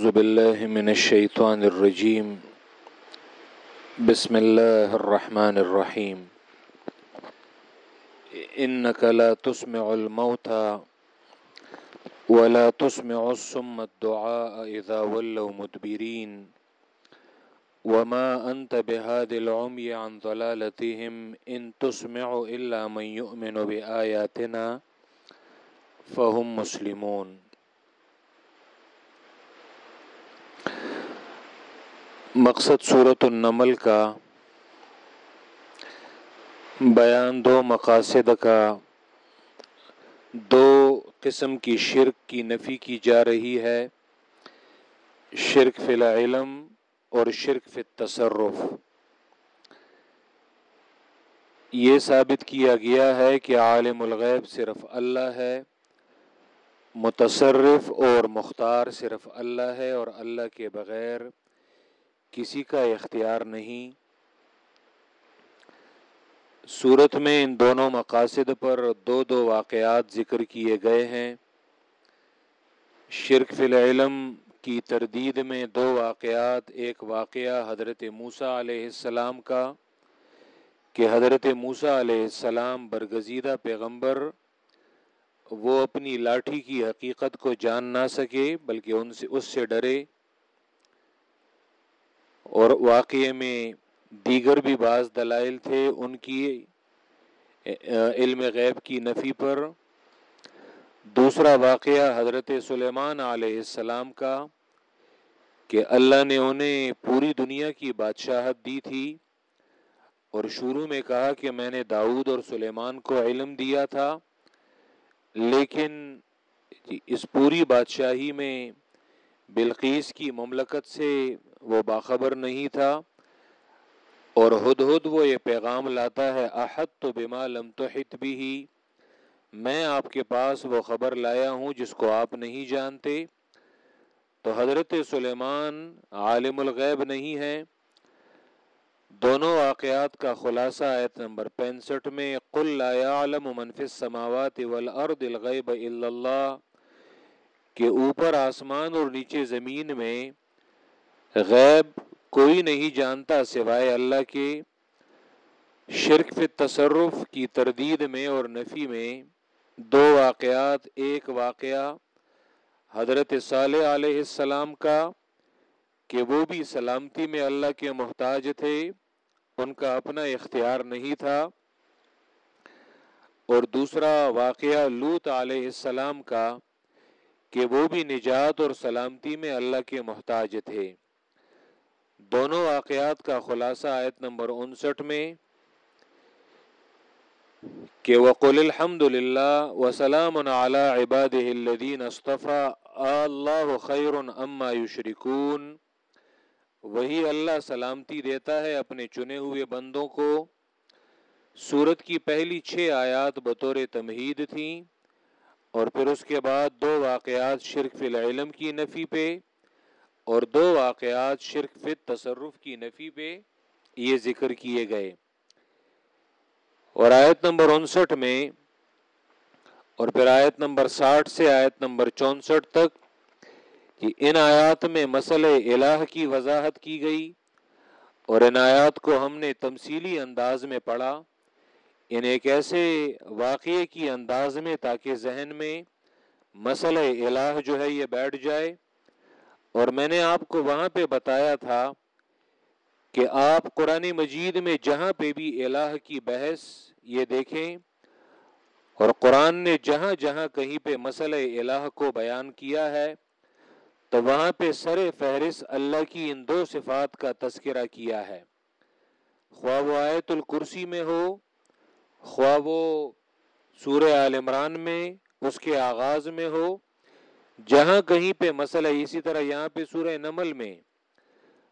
أعوذ بالله من الشيطان الرجيم. بسم الله الرحمن الرحيم. إنك لا تسمع الموتى ولا تسمع الصم الدعاء إذا ولوا مدبرين. وما أنت بهذه العمي عن ضلالتهم إن تسمع إلا من يؤمن بآياتنا فهم مسلمون. مقصد صورت النمل کا، بیان دو مقاصد کا، دو قسم کی شرک کی نفی کی جا رہی ہے، شرک فی العلم اور شرک فی التصرف۔ یہ ثابت کیا گیا ہے کہ عالم الغیب صرف اللہ ہے۔ متصرف اور مختار صرف اللہ ہے اور اللہ کے بغیر کسی کا اختیار نہیں۔ صورت میں ان دونوں مقاصد پر دو دو واقعات ذکر کیے گئے ہیں۔ شرک فی العلم کی تردید میں دو واقعات، ایک واقعہ حضرت موسیٰ علیہ السلام کا کہ حضرت موسیٰ علیہ السلام برگزیدہ پیغمبر وہ اپنی لاٹھی کی حقیقت کو جان نہ سکے، بلکہ ان سے، اس سے ڈرے۔ اور واقعے میں دیگر بھی بعض دلائل تھے ان کی علم غیب کی نفی پر۔ دوسرا واقعہ حضرت سلیمان علیہ السلام کا، کہ اللہ نے انہیں پوری دنیا کی بادشاہت دی تھی اور شروع میں کہا کہ میں نے داؤد اور سلیمان کو علم دیا تھا۔ لیکن جی، اس پوری بادشاہی میں بلقیس کی مملکت سے وہ باخبر نہیں تھا اور ہد ہد وہ یہ پیغام لاتا ہے احد تو بما لم تحت بھی ہی میں آپ کے پاس وہ خبر لایا ہوں جس کو آپ نہیں جانتے۔ تو حضرت سلیمان عالم الغیب نہیں ہے دونوں واقعات کا خلاصہ آیت نمبر پینسٹھ میں، قل لا يعلم من في السماوات والارض الغیب الا اللہ، کہ اوپر آسمان اور نیچے زمین میں غیب کوئی نہیں جانتا سوائے اللہ کے شرک فی تصرف کی تردید میں اور نفی میں۔ دو واقعات، ایک واقعہ حضرت صالح علیہ السلام کا، کہ وہ بھی سلامتی میں اللہ کے محتاج تھے۔ ان کا اپنا اختیار نہیں تھا۔ اور دوسرا واقعہ لوت علیہ السلام کا کہ وہ بھی نجات اور سلامتی میں اللہ کے محتاج تھے۔ دونوں واقعات کا خلاصہ آیت نمبر انسٹھ میں کہ وقل الحمد للہ وسلام علی عباد الدین اصطفیٰ اللہ خیر اما یشرکون وہی اللہ سلامتی دیتا ہے اپنے چنے ہوئے بندوں کو۔ سورت کی پہلی چھ آیات بطور تمہید تھیں اور پھر اس کے بعد دو واقعات شرک فی العلم کی نفی پہ اور دو واقعات شرک فی تصرف کی نفی پہ یہ ذکر کیے گئے۔ اور آیت نمبر انسٹھ میں اور پھر آیت نمبر ساٹھ سے آیت نمبر چونسٹھ تک کہ ان آیات میں مسئلہ الہ کی وضاحت کی گئی اور ان آیات کو ہم نے تمثیلی انداز میں پڑھا، ان ایک ایسے واقعے کی انداز میں تاکہ ذہن میں مسئلہ الہ جو ہے یہ بیٹھ جائے۔ اور میں نے آپ کو وہاں پہ بتایا تھا کہ آپ قرآن مجید میں جہاں پہ بھی الہ کی بحث یہ دیکھیں اور قرآن نے جہاں جہاں کہیں پہ مسئلہ الہ کو بیان کیا ہے تو وہاں پہ سر فہرست اللہ کی ان دو صفات کا تذکرہ کیا ہے۔ خواہ وہ آیت الکرسی میں ہو، خواہ وہ سورہ عال عمران میں، اس کے آغاز میں ہو، جہاں کہیں پہ مسئلہ اسی طرح یہاں پہ سورہ نمل میں،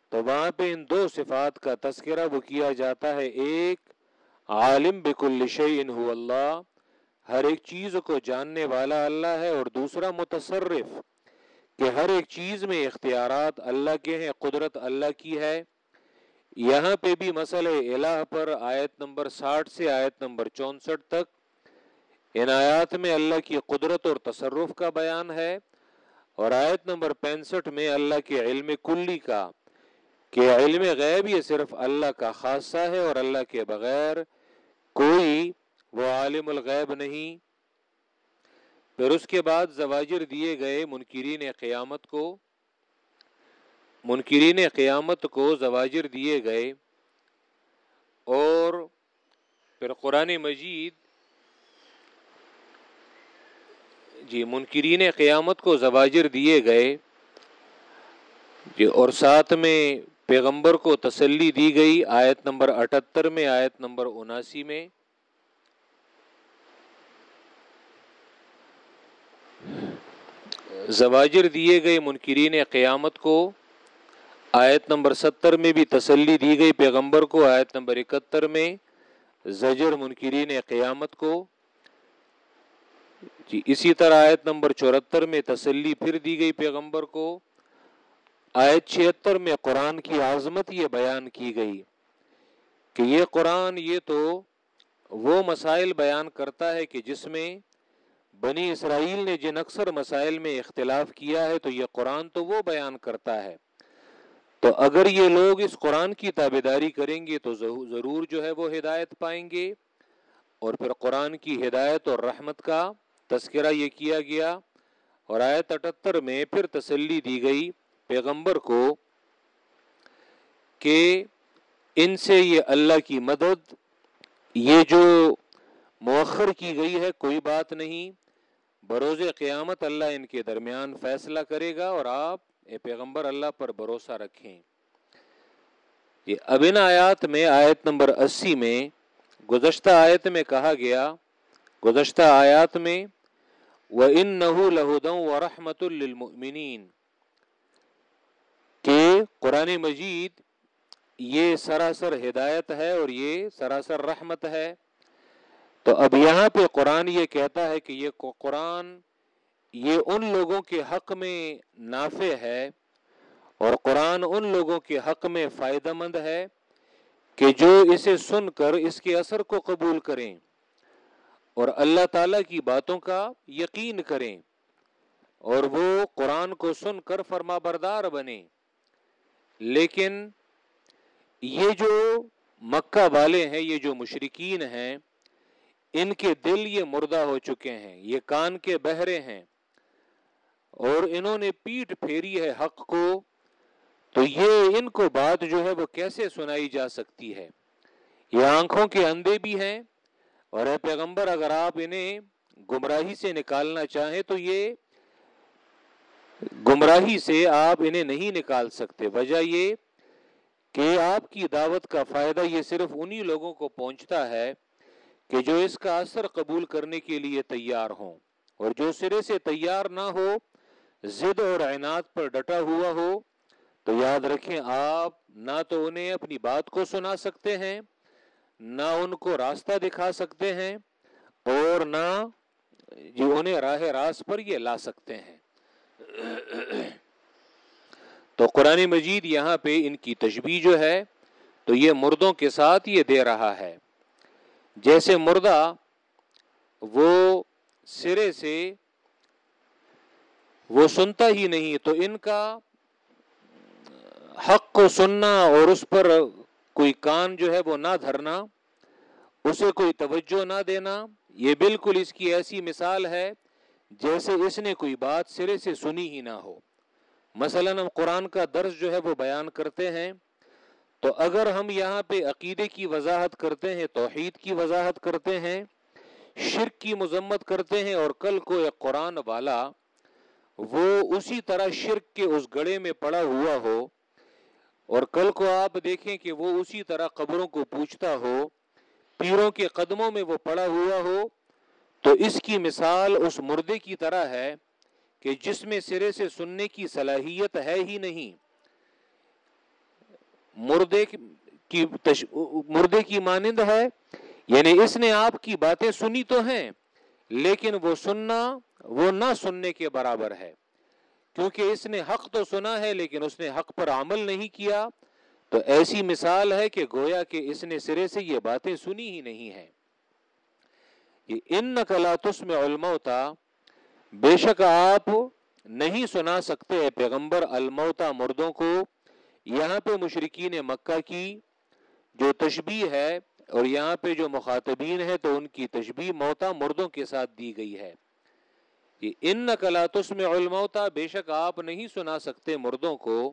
تو وہاں پہ ان دو صفات کا تذکرہ وہ کیا جاتا ہے۔ ایک، عالم بکل شعین ہو اللہ، ہر ایک چیز کو جاننے والا اللہ ہے اور دوسرا متصرف۔ کہ ہر ایک چیز میں اختیارات اللہ کے ہیں، قدرت اللہ کی ہے۔ یہاں پہ بھی مسئلہ الہ پر آیت نمبر ساٹھ سے آیت نمبر چونسٹھ تک ان آیات میں اللہ کی قدرت اور تصرف کا بیان ہے اور آیت نمبر پینسٹھ میں اللہ کے علم کلی کا کہ علم غیب یہ صرف اللہ کا خاصہ ہے اور اللہ کے بغیر کوئی وہ عالم الغیب نہیں۔ پھر اس کے بعد زواجر دیے گئے منکرین قیامت کو، منکرین قیامت کو زواجر دیے گئے اور پھر قرآن مجید جی منکرین قیامت کو زواجر دیے گئے جی اور ساتھ میں پیغمبر کو تسلی دی گئی، آیت نمبر اٹھتر میں، آیت نمبر اناسی میں۔ زواجر دیے گئے منکرین قیامت کو، آیت نمبر ستر میں بھی تسلی دی گئی پیغمبر کو، آیت نمبر اکہتر میں زجر منکرین قیامت کو۔ جی اسی طرح آیت نمبر چورہتر میں تسلی پھر دی گئی پیغمبر کو۔ آیت چھہتر میں قرآن کی عظمت یہ بیان کی گئی کہ یہ قرآن یہ تو وہ مسائل بیان کرتا ہے کہ جس میں بنی اسرائیل نے جن اکثر مسائل میں اختلاف کیا ہے تو یہ قرآن تو وہ بیان کرتا ہے۔ تو اگر یہ لوگ اس قرآن کی تابے داری کریں گے تو ضرور جو ہے وہ ہدایت پائیں گے۔ اور پھر قرآن کی ہدایت اور رحمت کا تذکرہ یہ کیا گیا۔ اور آیت اٹھتر میں پھر تسلی دی گئی پیغمبر کو کہ ان سے یہ اللہ کی مدد، یہ جو مؤخر کی گئی ہے، کوئی بات نہیں۔ بروز قیامت اللہ ان کے درمیان فیصلہ کرے گا اور آپ اے پیغمبر اللہ پر بھروسہ رکھیں۔ یہ اب ان آیات میں آیت نمبر اسی میں گزشتہ آیت میں کہا گیا، گزشتہ آیات میں وہ ان نحو لہدوں و رحمت المنین کہ قرآن مجید یہ سراسر ہدایت ہے اور یہ سراسر رحمت ہے۔ تو اب یہاں پہ قرآن یہ کہتا ہے کہ یہ قرآن یہ ان لوگوں کے حق میں نافع ہے اور قرآن ان لوگوں کے حق میں فائدہ مند ہے کہ جو اسے سن کر اس کے اثر کو قبول کریں اور اللہ تعالی کی باتوں کا یقین کریں اور وہ قرآن کو سن کر فرما بردار بنے لیکن یہ جو مکہ والے ہیں، یہ جو مشرقین ہیں ان کے دل یہ مردہ ہو چکے ہیں، یہ کان کے بہرے ہیں۔ اور انہوں نے پیٹ پھیری ہے حق کو، تو یہ ان کو بات جو ہے وہ کیسے سنائی جا سکتی ہے؟ یہ آنکھوں کے اندھے بھی ہیں۔ اور اے پیغمبر، اگر آپ انہیں گمراہی سے نکالنا چاہیں تو یہ گمراہی سے آپ انہیں نہیں نکال سکتے۔ وجہ یہ کہ آپ کی دعوت کا فائدہ یہ صرف انہی لوگوں کو پہنچتا ہے کہ جو اس کا اثر قبول کرنے کے لیے تیار ہوں اور جو سرے سے تیار نہ ہو زد اور اعنات پر ڈٹا ہوا ہو، تو یاد رکھیں آپ نہ تو انہیں اپنی بات کو سنا سکتے ہیں، نہ ان کو راستہ دکھا سکتے ہیں اور نہ جو انہیں راہ راست پر یہ لا سکتے ہیں۔ تو قرآن مجید یہاں پہ ان کی تشبیح جو ہے، تو یہ مردوں کے ساتھ یہ دے رہا ہے۔ جیسے مردہ وہ سرے سے وہ سنتا ہی نہیں، تو ان کا حق کو سننا اور اس پر کوئی کان جو ہے وہ نہ دھرنا، اسے کوئی توجہ نہ دینا، یہ بالکل اس کی ایسی مثال ہے جیسے اس نے کوئی بات سرے سے سنی ہی نہ ہو۔ مثلا ہم قرآن کا درس جو ہے وہ بیان کرتے ہیں۔ تو اگر ہم یہاں پہ عقیدے کی وضاحت کرتے ہیں، توحید کی وضاحت کرتے ہیں، شرک کی مذمت کرتے ہیں اور کل کو ایک قرآن والا وہ اسی طرح شرک کے اس گڑے میں پڑا ہوا ہو اور کل کو آپ دیکھیں کہ وہ اسی طرح قبروں کو پوچھتا ہو، پیروں کے قدموں میں وہ پڑا ہوا ہو، تو اس کی مثال اس مردے کی طرح ہے کہ جس میں سرے سے سننے کی صلاحیت ہے ہی نہیں۔ مردے کی تش... مردے کی مانند ہے۔ یعنی اس نے آپ کی باتیں سنی تو ہیں، لیکن وہ سننا، وہ نہ سننے کے برابر ہے۔ کیونکہ اس نے حق تو سنا ہے، لیکن اس نے حق پر عمل نہیں کیا۔ تو ایسی مثال ہے کہ گویا کہ اس نے سرے سے یہ باتیں سنی ہی نہیں ہیں۔ ہے ان نقلا تسم علم بے شک آپ نہیں سنا سکتے پیغمبر الموتا مردوں کو۔ یہاں پہ مشرقین مکہ کی جو تشبیح ہے اور یہاں پہ جو مخاطبین ہے تو ان کی تشبیح موتا مردوں کے ساتھ دی گئی ہے۔ ان نقلاتس میں الموتا، بے شک آپ نہیں سنا سکتے مردوں کو۔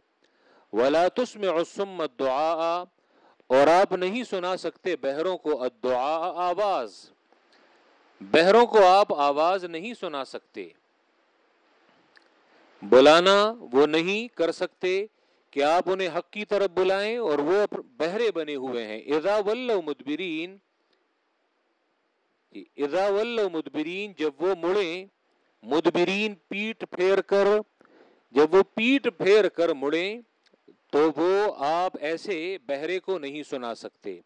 ولاتس میں عصم دعا اور آپ نہیں سنا سکتے بہروں کو الدعاء آواز۔ بہروں کو آپ آواز نہیں سنا سکتے۔ بلانا وہ نہیں کر سکتے کہ آپ انہیں حق کی طرف بلائیں اور وہ بہرے بنے ہوئے ہیں۔ اذا ولو مدبرین، اذا ولو مدبرین، جب وہ مڑیں، مدبرین پیٹ پھیر کر، جب وہ پیٹ پھیر کر مڑیں، تو وہ آپ ایسے بہرے کو نہیں سنا سکتے۔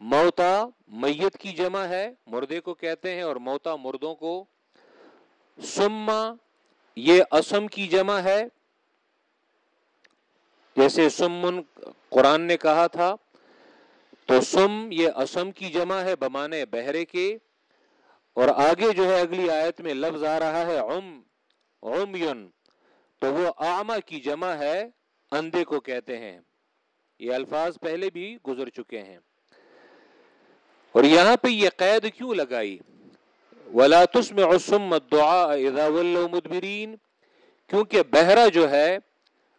موتا میت کی جمع ہے، مردے کو کہتے ہیں، اور موتا مردوں کو۔ سما یہ اسم کی جمع ہے جیسے سمن قرآن نے کہا تھا، تو سم یہ اسم کی جمع ہے بمانے بہرے کے، اور آگے جو ہے اگلی آیت میں لفظ آ رہا ہے عم تو وہ آما کی جمع ہے، اندھے کو کہتے ہیں۔ یہ الفاظ پہلے بھی گزر چکے ہیں۔ اور یہاں پہ یہ قید کیوں لگائی؟ ولا تسم عصم دعا اذا مدبرین کیونکہ بہرا جو ہے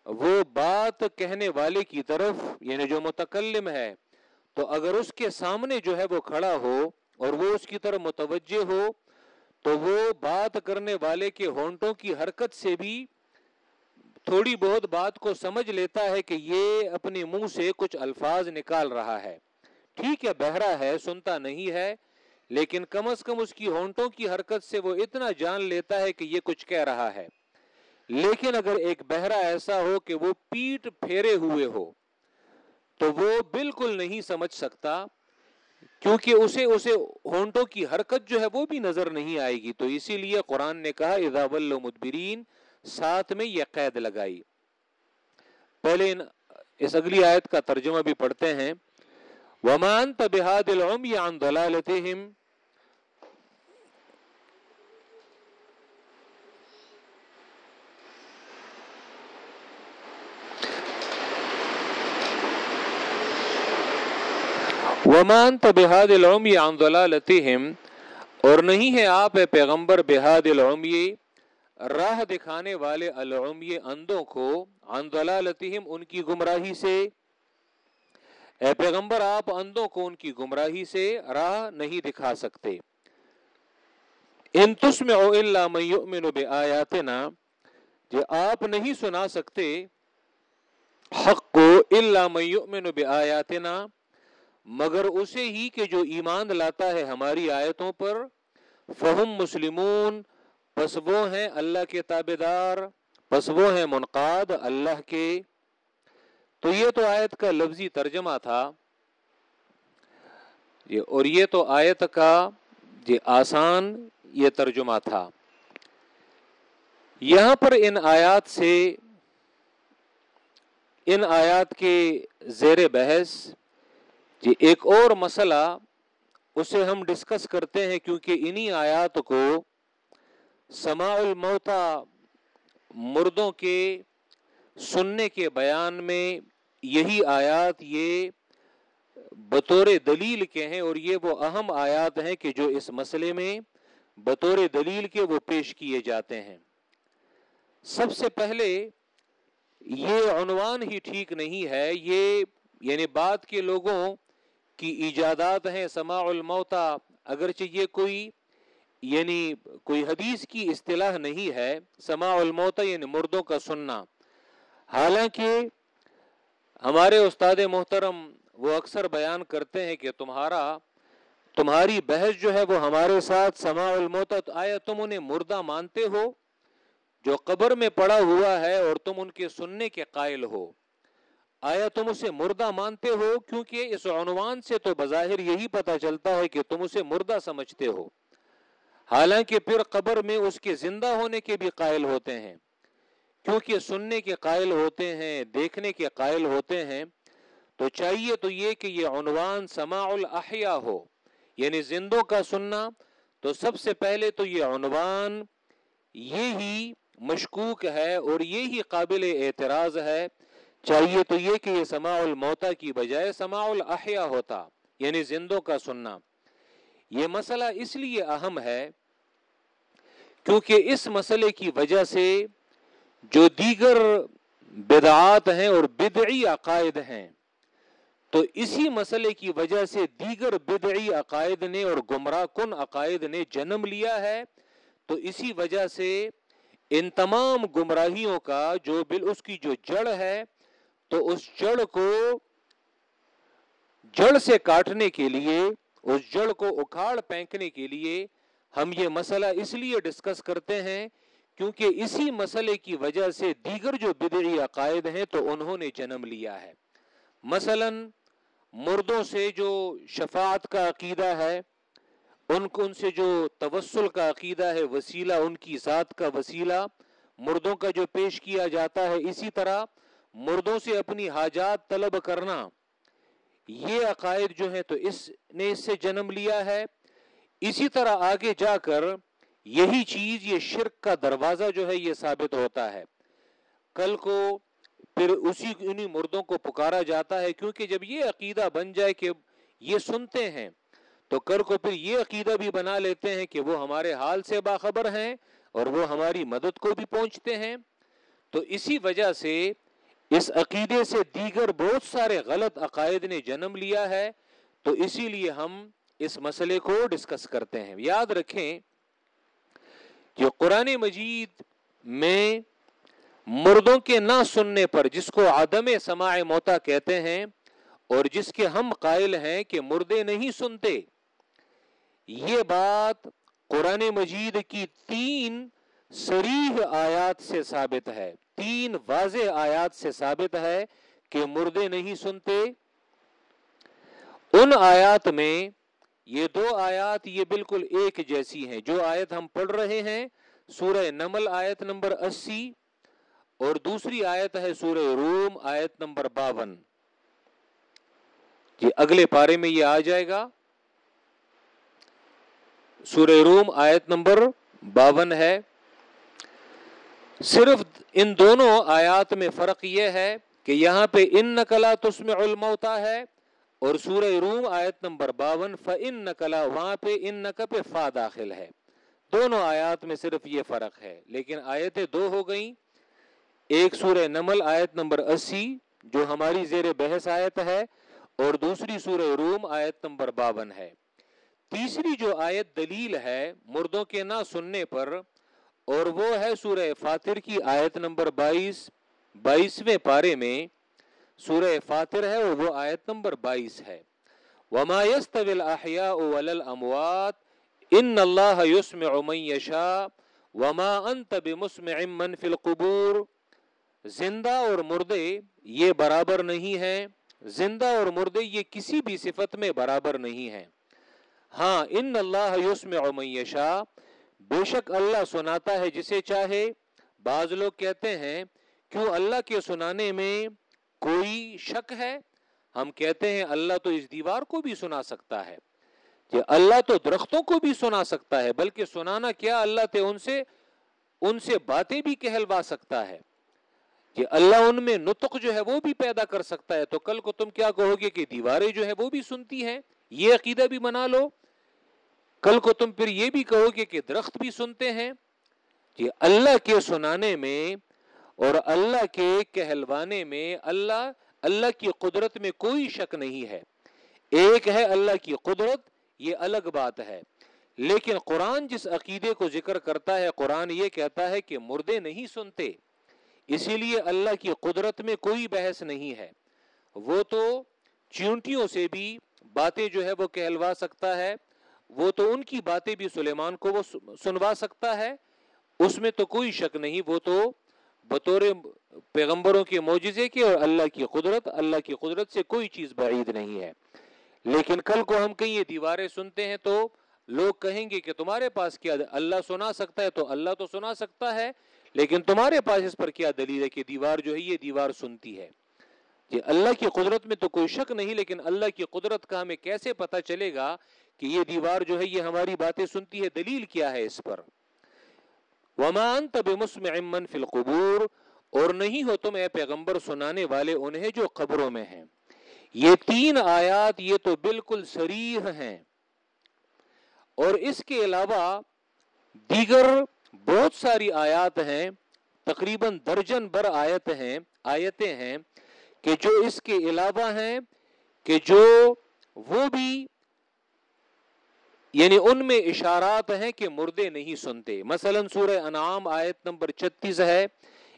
وہ بات کہنے والے کی طرف یعنی جو متکلم ہے، تو اگر اس کے سامنے جو ہے وہ کھڑا ہو اور وہ اس کی طرف متوجہ ہو، تو وہ بات کرنے والے کے ہونٹوں کی حرکت سے بھی تھوڑی بہت بات کو سمجھ لیتا ہے کہ یہ اپنے منہ سے کچھ الفاظ نکال رہا ہے۔ ٹھیک ہے، بہرا ہے، سنتا نہیں ہے، لیکن کم از کم اس کی ہونٹوں کی حرکت سے وہ اتنا جان لیتا ہے کہ یہ کچھ کہہ رہا ہے۔ لیکن اگر ایک بہرا ایسا ہو کہ وہ پیٹ پھیرے ہوئے ہو، تو وہ بالکل نہیں سمجھ سکتا، کیونکہ اسے اسے ہونٹوں کی حرکت جو ہے وہ بھی نظر نہیں آئے گی۔ تو اسی لیے قرآن نے کہا، اذا مدبرین، ساتھ میں یہ قید لگائی۔ پہلے اس اگلی آیت کا ترجمہ بھی پڑھتے ہیں۔ ومان تبہاد العمی عن ضلالتہم ومان بحاد العمی عن ضلالتہم اور نہیں ہے آپ اے پیغمبر بحاد العمی راہ دکھانے والے العمی اندوں کو عن ضلالتہم ان کی گمراہی سے۔ اے پیغمبر آپ اندوں کو ان کی گمراہی سے راہ نہیں دکھا سکتے۔ ان تسمعوا الا من يؤمن بآیاتنا جو آپ نہیں سنا سکتے، حق کو الا من يؤمن بآیاتنا مگر اسے ہی کہ جو ایمان لاتا ہے ہماری آیتوں پر، فہم مسلمون، پس وہ ہیں اللہ کے تابے دار پس وہ ہیں منقاد اللہ کے۔ تو یہ تو آیت کا لفظی ترجمہ تھا۔ اور یہ تو آیت کا یہ آسان یہ ترجمہ تھا۔ یہاں پر ان آیات سے، ان آیات کے زیر بحث جی ایک اور مسئلہ اسے ہم ڈسکس کرتے ہیں کیونکہ انہی آیات کو سماع الموتا مردوں کے سننے کے بیان میں یہی آیات یہ بطور دلیل کے ہیں اور یہ وہ اہم آیات ہیں کہ جو اس مسئلے میں بطور دلیل کے وہ پیش کیے جاتے ہیں۔ سب سے پہلے یہ عنوان ہی ٹھیک نہیں ہے، یہ یعنی بات کے لوگوں کی ایجادات ہیں، سماع الموتا اگرچہ یہ کوئی یعنی کوئی حدیث کی اصطلاح نہیں ہے، سماع الموتا یعنی مردوں کا سننا۔ حالانکہ ہمارے استاد محترم وہ اکثر بیان کرتے ہیں کہ تمہارا، تمہاری بحث جو ہے وہ ہمارے ساتھ سماع الموتا آیا تم انہیں مردہ مانتے ہو؟ جو قبر میں پڑا ہوا ہے اور تم ان کے سننے کے قائل ہو۔ آیا تم اسے مردہ مانتے ہو؟ کیونکہ اس عنوان سے تو بظاہر یہی پتا چلتا ہے کہ تم اسے مردہ سمجھتے ہو۔ حالانکہ پھر قبر میں اس کے زندہ ہونے کے بھی قائل ہوتے ہیں۔ کیونکہ سننے کے قائل ہوتے ہیں، دیکھنے کے قائل ہوتے ہیں، تو چاہیے تو یہ کہ یہ عنوان سماع الاحیاء ہو۔ یعنی زندوں کا سننا۔ تو سب سے پہلے تو یہ عنوان یہ ہی مشکوک ہے اور یہی قابل اعتراض ہے چاہیے تو یہ کہ یہ سماع الموتا کی بجائے سماع الاحیاء ہوتا یعنی زندوں کا سننا۔ یہ مسئلہ اس لیے اہم ہے کیونکہ اس مسئلے کی وجہ سے جو دیگر بدعات ہیں اور بدعی عقائد ہیں، تو اسی مسئلے کی وجہ سے دیگر بدعی عقائد نے اور گمراہ کن عقائد نے جنم لیا ہے، تو اسی وجہ سے ان تمام گمراہیوں کا جو بل اس کی جو جڑ ہے تو اس جڑ کو جڑ سے کاٹنے کے لیے، اس جڑ کو اکھاڑ پھینکنے کے لیے ہم یہ مسئلہ اس لیے ڈسکس کرتے ہیں کیونکہ اسی مسئلے کی وجہ سے دیگر جو بدعی عقائد ہیں تو انہوں نے جنم لیا ہے۔ مثلا مردوں سے جو شفاعت کا عقیدہ ہے، ان کو، ان سے جو توسل کا عقیدہ ہے، وسیلہ، ان کی ذات کا وسیلہ مردوں کا جو پیش کیا جاتا ہے اسی طرح مردوں سے اپنی حاجات طلب کرنا۔ یہ عقائد جو ہے تو اس نے اس سے جنم لیا ہے۔ اسی طرح آگے جا کر یہی چیز، یہ شرک کا دروازہ جو ہے یہ ثابت ہوتا ہے۔ کل کو پھر اسی انہی مردوں کو پکارا جاتا ہے، کیونکہ جب یہ عقیدہ بن جائے کہ یہ سنتے ہیں، تو کر کو پھر یہ عقیدہ بھی بنا لیتے ہیں کہ وہ ہمارے حال سے باخبر ہیں اور وہ ہماری مدد کو بھی پہنچتے ہیں۔ تو اسی وجہ سے اس عقیدے سے دیگر بہت سارے غلط عقائد نے جنم لیا ہے، تو اسی لیے ہم اس مسئلے کو ڈسکس کرتے ہیں۔ یاد رکھیں جو قرآن مجید میں مردوں کے نہ سننے پر، جس کو عدم سماع موتا کہتے ہیں، اور جس کے ہم قائل ہیں کہ مردے نہیں سنتے، یہ بات قرآن مجید کی تین سریح آیات سے ثابت ہے۔ تین واضح آیات سے ثابت ہے کہ مردے نہیں سنتے۔ ان آیات میں یہ دو آیات یہ بالکل ایک جیسی ہیں۔ جو آیت ہم پڑھ رہے ہیں، سورہ نمل آیت نمبر اسی، اور دوسری آیت ہے سورہ روم آیت نمبر باون۔ جی اگلے پارے میں یہ آ جائے گا۔ سورہ روم آیت نمبر باون ہے۔ صرف ان دونوں آیات میں فرق یہ ہے کہ یہاں پہ ان نقلا تسم علموتا ہے اور سورہ روم آیت نمبر باون ف ان نقلا وہاں پہ ان نق پہ فا داخل ہے۔ دونوں آیات میں صرف یہ فرق ہے۔ لیکن آیتیں دو ہو گئیں۔ ایک سورہ نمل آیت نمبر اسی، جو ہماری زیر بحث آیت ہے، اور دوسری سورہ روم آیت نمبر باون ہے۔ تیسری جو آیت دلیل ہے مردوں کے نہ سننے پر اور وہ ہے سورہ فاتر کی آیت نمبر بائیس، بائیسویں پارے میں سورہ فاتر ہے اور وہ آیت نمبر بائیس ہے۔ وما يستوي الاحياء ولا الاموات ان الله يسمع من يشاء، وما انت بمسمع من في القبور۔ زندہ اور مردے یہ برابر نہیں ہیں، زندہ اور مردے یہ کسی بھی صفت میں برابر نہیں ہیں۔ ہاں ان اللہ یسمع من یشاء بے شک اللہ سناتا ہے جسے چاہے۔ بعض لوگ کہتے ہیں، کیوں اللہ کے سنانے میں کوئی شک ہے؟ ہم کہتے ہیں، اللہ تو اس دیوار کو بھی سنا سکتا ہے۔ کہ اللہ تو درختوں کو بھی سنا سکتا ہے، بلکہ سنانا کیا اللہ تے ان سے ان سے باتیں بھی کہلوا سکتا ہے۔ کہ اللہ ان میں نطق جو ہے وہ بھی پیدا کر سکتا ہے۔ تو کل کو تم کیا کہو گے کہ دیواریں جو ہے وہ بھی سنتی ہیں؟ یہ عقیدہ بھی بنا لو۔ کل کو تم پھر یہ بھی کہو گے کہ درخت بھی سنتے ہیں کہ اللہ کے سنانے میں اور اللہ کے کہلوانے میں اللہ اللہ کی قدرت میں کوئی شک نہیں ہے۔ ایک ہے اللہ کی قدرت، یہ الگ بات ہے۔ لیکن قرآن جس عقیدے کو ذکر کرتا ہے، قرآن یہ کہتا ہے کہ مردے نہیں سنتے، اسی لیے اللہ کی قدرت میں کوئی بحث نہیں ہے۔ وہ تو چونٹیوں سے بھی باتیں جو ہے وہ کہلوا سکتا ہے۔ وہ تو ان کی باتیں بھی سلیمان کو وہ سنوا سکتا ہے، اس میں تو کوئی شک نہیں، وہ تو بطور پیغمبروں کے معجزے کے اور اللہ کی قدرت، اللہ کی قدرت سے کوئی چیز بعید نہیں ہے۔ لیکن کل کو ہم کہیں یہ دیواریں سنتے ہیں تو لوگ کہیں گے کہ تمہارے پاس کیا اللہ سنا سکتا ہے تو اللہ تو سنا سکتا ہے، لیکن تمہارے پاس اس پر کیا دلیل ہے کہ دیوار جو ہے یہ دیوار سنتی ہے؟ یہ اللہ کی قدرت میں تو کوئی شک نہیں، لیکن اللہ کی قدرت کا ہمیں کیسے پتا چلے گا کہ یہ دیوار جو ہے یہ ہماری باتیں سنتی ہے، دلیل کیا ہے اس پر؟ ومان تب مسمن فلقبور اور نہیں ہو تم اے پیغمبر سنانے والے انہیں جو قبروں میں ہیں۔ یہ تین آیات یہ تو بالکل سریح ہیں۔ اور اس کے علاوہ دیگر بہت ساری آیات ہیں، تقریباً درجن بر آیت ہیں، آیتیں ہیں کہ جو اس کے علاوہ ہیں، کہ جو وہ بھی یعنی ان میں اشارات ہیں کہ مردے نہیں سنتے۔ مثلا سورہ انعام آیت نمبر چتیس ہے،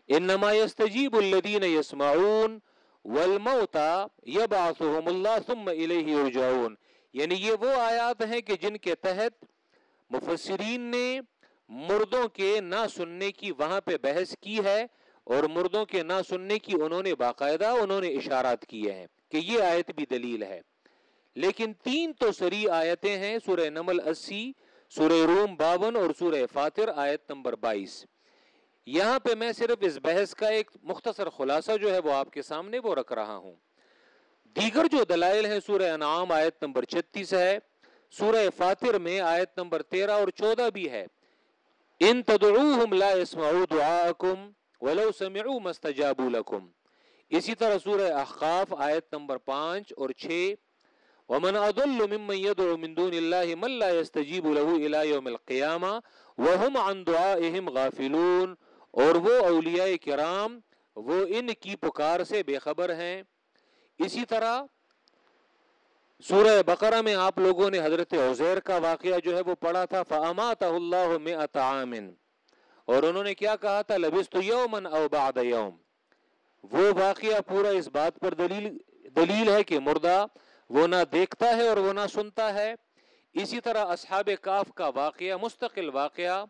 انما يستجيب الذين يسمعون والموتى يبعثهم الله ثم اليه يرجعون یعنی یہ وہ آیات ہیں کہ جن کے تحت مفسرین نے مردوں کے نہ سننے کی وہاں پہ بحث کی ہے اور مردوں کے نہ سننے کی انہوں نے باقاعدہ انہوں نے اشارات کیے ہیں کہ یہ آیت بھی دلیل ہے۔ لیکن تین تو سری آیتیں ہیں، سورہ نمل اسی، سورہ روم باون اور سورہ فاتر آیت نمبر بائیس۔ یہاں پہ میں صرف اس بحث کا ایک مختصر خلاصہ جو ہے وہ آپ کے سامنے وہ رکھ رہا ہوں۔ دیگر جو دلائل ہیں، سورہ انعام آیت نمبر چھتیس ہے، سورہ فاتر میں آیت نمبر تیرہ اور چودہ بھی ہے۔ ان تدعوهم لا يسمعوا دعاءكم ولو سمعوا ما استجابوا لكم اسی طرح سورہ احقاف آیت نمبر پانچ اور چھ ومن اضل ممن يدعو من دون الله من لا يستجيب له الى يوم القيامه وهم عن دعائهم غافلون اور وہ اولیاء کرام وہ ان کی پکار سے بے خبر ہیں اسی طرح سورہ بقرہ میں آپ لوگوں نے حضرت عزیر کا واقعہ جو ہے وہ پڑھا تھا فامات اللہ مئت عام اور انہوں نے کیا کہا تھا لبست یومن او بعد یوم وہ واقعہ پورا اس بات پر دلیل دلیل ہے کہ مردہ وہ نہ دیکھتا ہے اور وہ نہ سنتا ہے۔ اسی طرح اصحاب کاف کا واقعہ مستقل واقعہ،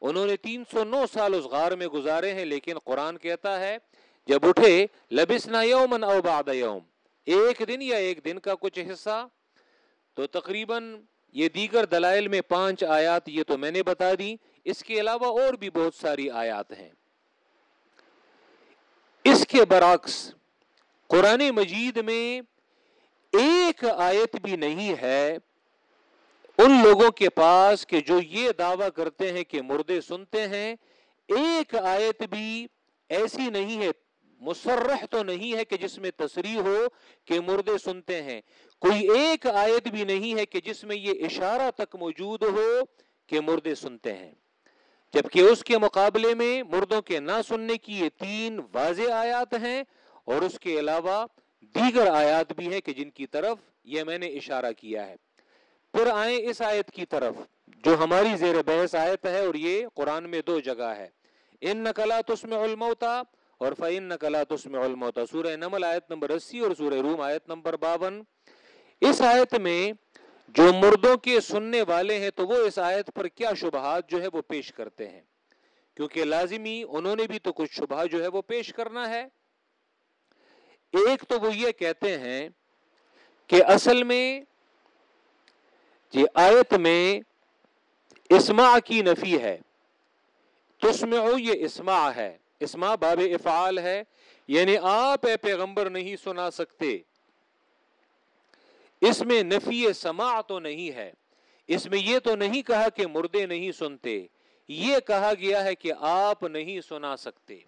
انہوں نے تین سو نو سال اس غار میں گزارے ہیں، لیکن قرآن کہتا ہے، جب اٹھے، لبسنا یومن او بعد یوم، ایک دن یا ایک دن کا کچھ حصہ۔ تو تقریباً یہ دیگر دلائل میں پانچ آیات، یہ تو میں نے بتا دی۔ اس کے علاوہ اور بھی بہت ساری آیات ہیں۔ اس کے برعکس، قرآن مجید میں ایک آیت بھی نہیں ہے ان لوگوں کے پاس کہ جو یہ دعویٰ کرتے ہیں کہ مردے سنتے ہیں، ایک آیت بھی ایسی نہیں ہے مسرح تو نہیں ہے کہ جس میں تصریح ہو کہ مردے سنتے ہیں۔ کوئی ایک آیت بھی نہیں ہے کہ جس میں یہ اشارہ تک موجود ہو کہ مردے سنتے ہیں۔ جبکہ اس کے مقابلے میں مردوں کے نہ سننے کی یہ تین واضح آیات ہیں اور اس کے علاوہ دیگر آیات بھی ہیں کہ جن کی طرف یہ میں نے اشارہ کیا ہے۔ پھر آئیں اس آیت کی طرف، جو ہماری زیر بحث آیت ہے اور یہ قرآن میں دو جگہ ہے۔ ان نقلا تسم الموتا اور فعین نقلا تسم الموتا، سورہ نمل آیت نمبر اسی اور سورہ روم آیت نمبر باون۔ اس آیت میں جو مردوں کے سننے والے ہیں تو وہ اس آیت پر کیا شبہات جو ہے وہ پیش کرتے ہیں؟ کیونکہ لازمی انہوں نے بھی تو کچھ شبہ جو ہے وہ پیش کرنا ہے۔ ایک تو وہ یہ کہتے ہیں کہ اصل میں یہ آیت میں اسما کی نفی ہے۔ تسمعو، یہ اسما ہے۔ اسما باب افعال ہے۔ یعنی آپ اے پیغمبر نہیں سنا سکتے۔ اس میں نفی سما تو نہیں ہے۔ اس میں یہ تو نہیں کہا کہ مردے نہیں سنتے۔ یہ کہا گیا ہے کہ آپ نہیں سنا سکتے۔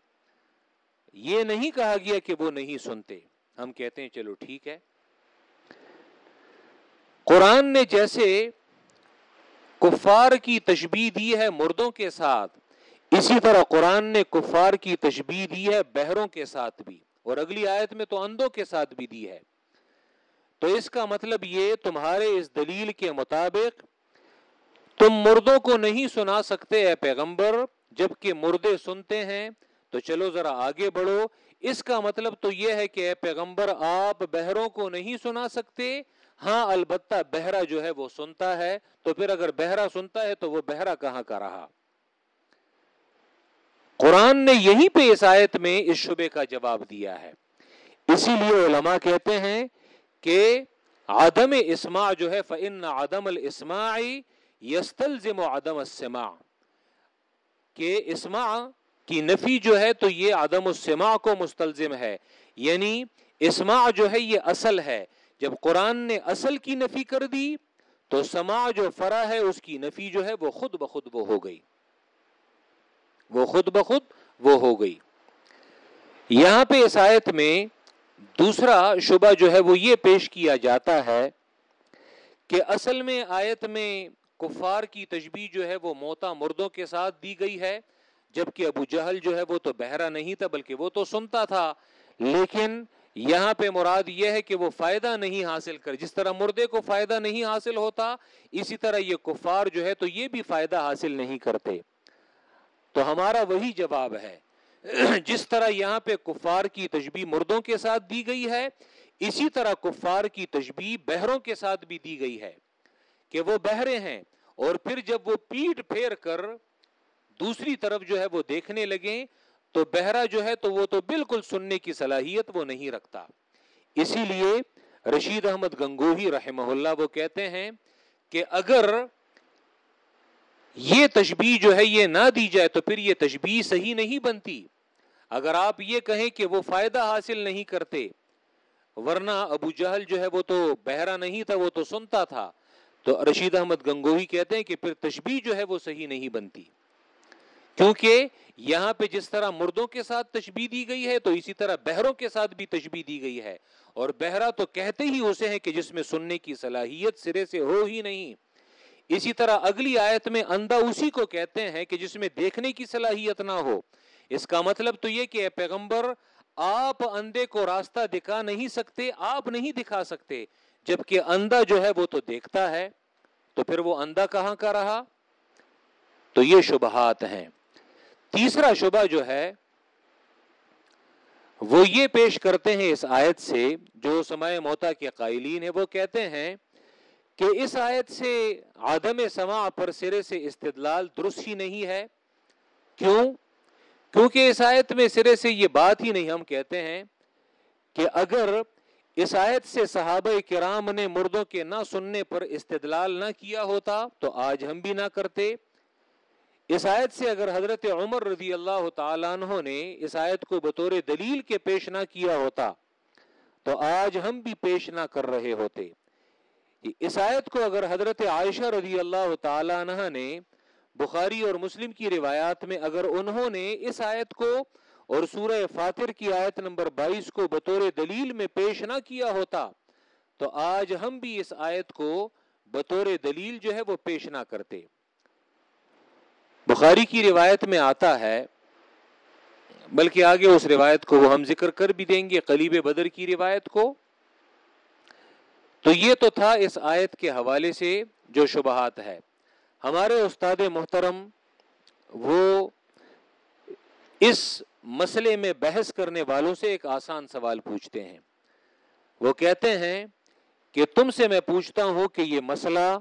یہ نہیں کہا گیا کہ وہ نہیں سنتے۔ ہم کہتے ہیں، چلو ٹھیک ہے۔ قرآن نے جیسے کفار کی تشبیح دی ہے مردوں کے ساتھ، اسی طرح قرآن نے کفار کی تشبیح دی ہے بہروں کے ساتھ بھی، اور اگلی آیت میں تو اندوں کے ساتھ بھی دی ہے۔ تو اس کا مطلب یہ، تمہارے اس دلیل کے مطابق تم مردوں کو نہیں سنا سکتے اے پیغمبر، جبکہ مردے سنتے ہیں تو چلو ذرا آگے بڑھو۔ اس کا مطلب تو یہ ہے کہ اے پیغمبر، آپ بہروں کو نہیں سنا سکتے۔ ہاں البتہ بہرا جو ہے وہ سنتا ہے۔ تو پھر اگر بہرا سنتا ہے تو وہ بہرا کہاں کا رہا؟ قرآن نے یہیں پہ اس آیت میں اس شبے کا جواب دیا ہے۔ اسی لیے علماء کہتے ہیں کہ عدم اسماع جو ہے فن عدم الاسماع یستلزم عدم السماع۔ کہ اسماع کی نفی جو ہے تو یہ عدم السماع کو مستلزم ہے۔ یعنی اسماع جو ہے یہ اصل ہے۔ جب قرآن نے اصل کی نفی کر دی تو سماع جو فرا ہے اس کی نفی جو ہے وہ خود بخود وہ ہو گئی۔ وہ خود بخود وہ ہو گئی۔ یہاں پہ اس آیت میں دوسرا شبہ جو ہے وہ یہ پیش کیا جاتا ہے کہ اصل میں آیت میں کفار کی تجبی جو ہے وہ موتا مردوں کے ساتھ دی گئی ہے۔ جبکہ ابو جہل جو ہے وہ تو بہرا نہیں تھا بلکہ وہ تو سنتا تھا۔ لیکن یہاں پہ مراد یہ ہے کہ وہ فائدہ نہیں حاصل کر، جس طرح مردے کو فائدہ نہیں حاصل ہوتا، اسی طرح یہ کفار جو ہے تو یہ بھی فائدہ حاصل نہیں کرتے۔ تو ہمارا وہی جواب ہے۔ جس طرح یہاں پہ کفار کی تجبی مردوں کے ساتھ دی گئی ہے، اسی طرح کفار کی تجبی بہروں کے ساتھ بھی دی گئی ہے کہ وہ بہرے ہیں اور پھر جب وہ پیٹ پھیر کر دوسری طرف جو ہے وہ دیکھنے لگے تو بہرا جو ہے تو وہ تو بالکل سننے کی صلاحیت وہ نہیں رکھتا۔ اسی لیے رشید احمد گنگوہی رحمہ اللہ وہ کہتے ہیں کہ اگر یہ تشبیح جو ہے یہ نہ دی جائے تو پھر یہ تشبیح صحیح نہیں بنتی۔ اگر آپ یہ کہیں کہ وہ فائدہ حاصل نہیں کرتے، ورنہ ابو جہل جو ہے وہ تو بہرا نہیں تھا، وہ تو سنتا تھا۔ تو رشید احمد گنگوہی کہتے ہیں کہ پھر تشبیح جو ہے وہ صحیح نہیں بنتی۔ کیونکہ یہاں پہ جس طرح مردوں کے ساتھ تشبیح دی گئی ہے، تو اسی طرح بہروں کے ساتھ بھی تشبیح دی گئی ہے۔ اور بہرا تو کہتے ہی اسے ہیں کہ جس میں سننے کی صلاحیت سرے سے ہو ہی نہیں۔ اسی طرح اگلی آیت میں اندھا اسی کو کہتے ہیں کہ جس میں دیکھنے کی صلاحیت نہ ہو۔ اس کا مطلب تو یہ کہ پیغمبر، آپ اندھے کو راستہ دکھا نہیں سکتے، آپ نہیں دکھا سکتے۔ جبکہ اندھا جو ہے وہ تو دیکھتا ہے، تو پھر وہ اندھا کہاں کا رہا؟ تو یہ شبہات ہیں۔ تیسرا شبہ جو ہے، وہ یہ پیش کرتے ہیں اس آیت سے، جو سمائے موتا کے قائلین ہیں، وہ کہتے ہیں کہ اس آیت سے آدم سما پر سرے سے استدلال درست ہی نہیں ہے۔ کیوں؟ کیونکہ اس آیت میں سرے سے یہ بات ہی نہیں، ہم کہتے ہیں کہ اگر اس آیت سے صحابہ کرام نے مردوں کے نہ سننے پر استدلال نہ کیا ہوتا، تو آج ہم بھی نہ کرتے۔ اس آیت سے اگر حضرت عمر رضی اللہ تعالیٰ عنہ نے اس آیت کو بطور دلیل کے پیش نہ کیا ہوتا، تو آج ہم بھی پیش نہ کر رہے ہوتے۔ اس آیت کو اگر حضرت عائشہ رضی اللہ تعالیٰ عنہ نے بخاری اور مسلم کی روایات میں اگر انہوں نے اس آیت کو اور سورہ فاتر کی آیت نمبر بائیس کو بطور دلیل میں پیش نہ کیا ہوتا، تو آج ہم بھی اس آیت کو بطور دلیل جو ہے وہ پیش نہ کرتے۔ بخاری کی روایت میں آتا ہے، بلکہ آگے اس روایت کو وہ ہم ذکر کر بھی دیں گے، قلیب بدر کی روایت کو۔ تو یہ تو تھا اس آیت کے حوالے سے جو شبہات ہے۔ ہمارے استاد محترم، وہ اس مسئلے میں بحث کرنے والوں سے ایک آسان سوال پوچھتے ہیں۔ وہ کہتے ہیں کہ تم سے میں پوچھتا ہوں کہ یہ مسئلہ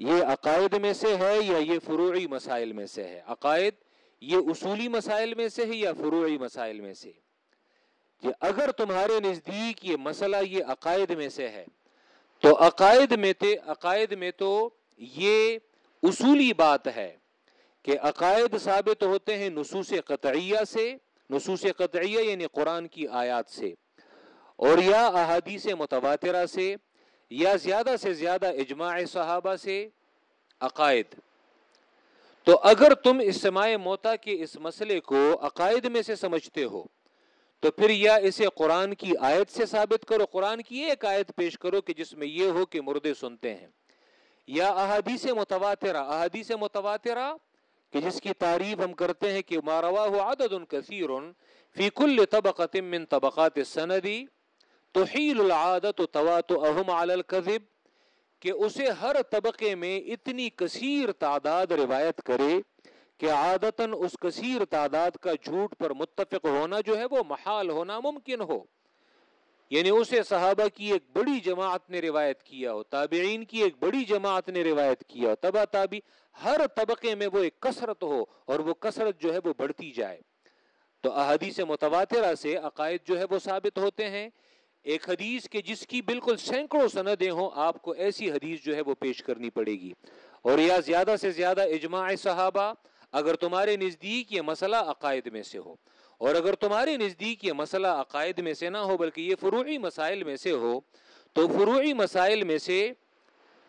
یہ عقائد میں سے ہے یا یہ فروعی مسائل میں سے ہے؟ عقائد یہ اصولی مسائل میں سے ہے یا فروعی مسائل میں سے؟ کہ اگر تمہارے نزدیک یہ مسئلہ یہ عقائد میں سے ہے، تو عقائد میں تے، عقائد میں تو یہ اصولی بات ہے کہ عقائد ثابت ہوتے ہیں نصوص قطعیہ سے، نصوص قطعیہ یعنی قرآن کی آیات سے، اور یا احادیث متواترہ سے یا زیادہ سے زیادہ اجماع صحابہ سے عقائد۔ تو اگر تم اجتماع موتا کے اس مسئلے کو عقائد میں سے سمجھتے ہو، تو پھر یا اسے قرآن کی آیت سے ثابت کرو، قرآن کی ایک آیت پیش کرو کہ جس میں یہ ہو کہ مردے سنتے ہیں۔ یا احادیث متواترہ احادیث متواترہ کہ جس کی تعریف ہم کرتے ہیں کہ مارواہ عدد کثیر فی کل طبقت من طبقات السندی توحیل العادت و توات اہم علی الكذب کہ اسے ہر طبقے میں اتنی کثیر تعداد روایت کرے کہ عادتاً اس کثیر تعداد کا جھوٹ پر متفق ہونا جو ہے وہ محال ہونا ممکن ہو۔ یعنی اسے صحابہ کی ایک بڑی جماعت نے روایت کیا ہو، تابعین کی ایک بڑی جماعت نے روایت کیا ہو، تبا تابی ہر طبقے میں وہ ایک کثرت ہو اور وہ کثرت جو ہے وہ بڑھتی جائے۔ تو احادیث متواترہ سے عقائد جو ہے وہ ثابت ہوتے ہیں ایک حدیث کے جس کی بالکل سینکڑوں سندیں ہوں، آپ کو ایسی حدیث جو ہے وہ پیش کرنی پڑے گی۔ اور یا زیادہ سے زیادہ اجماع صحابہ، اگر تمہارے نزدیک یہ مسئلہ عقائد میں سے ہو، اور اگر تمہارے نزدیک یہ مسئلہ عقائد میں سے نہ ہو، بلکہ یہ فروعی مسائل میں سے ہو، تو فروعی مسائل میں سے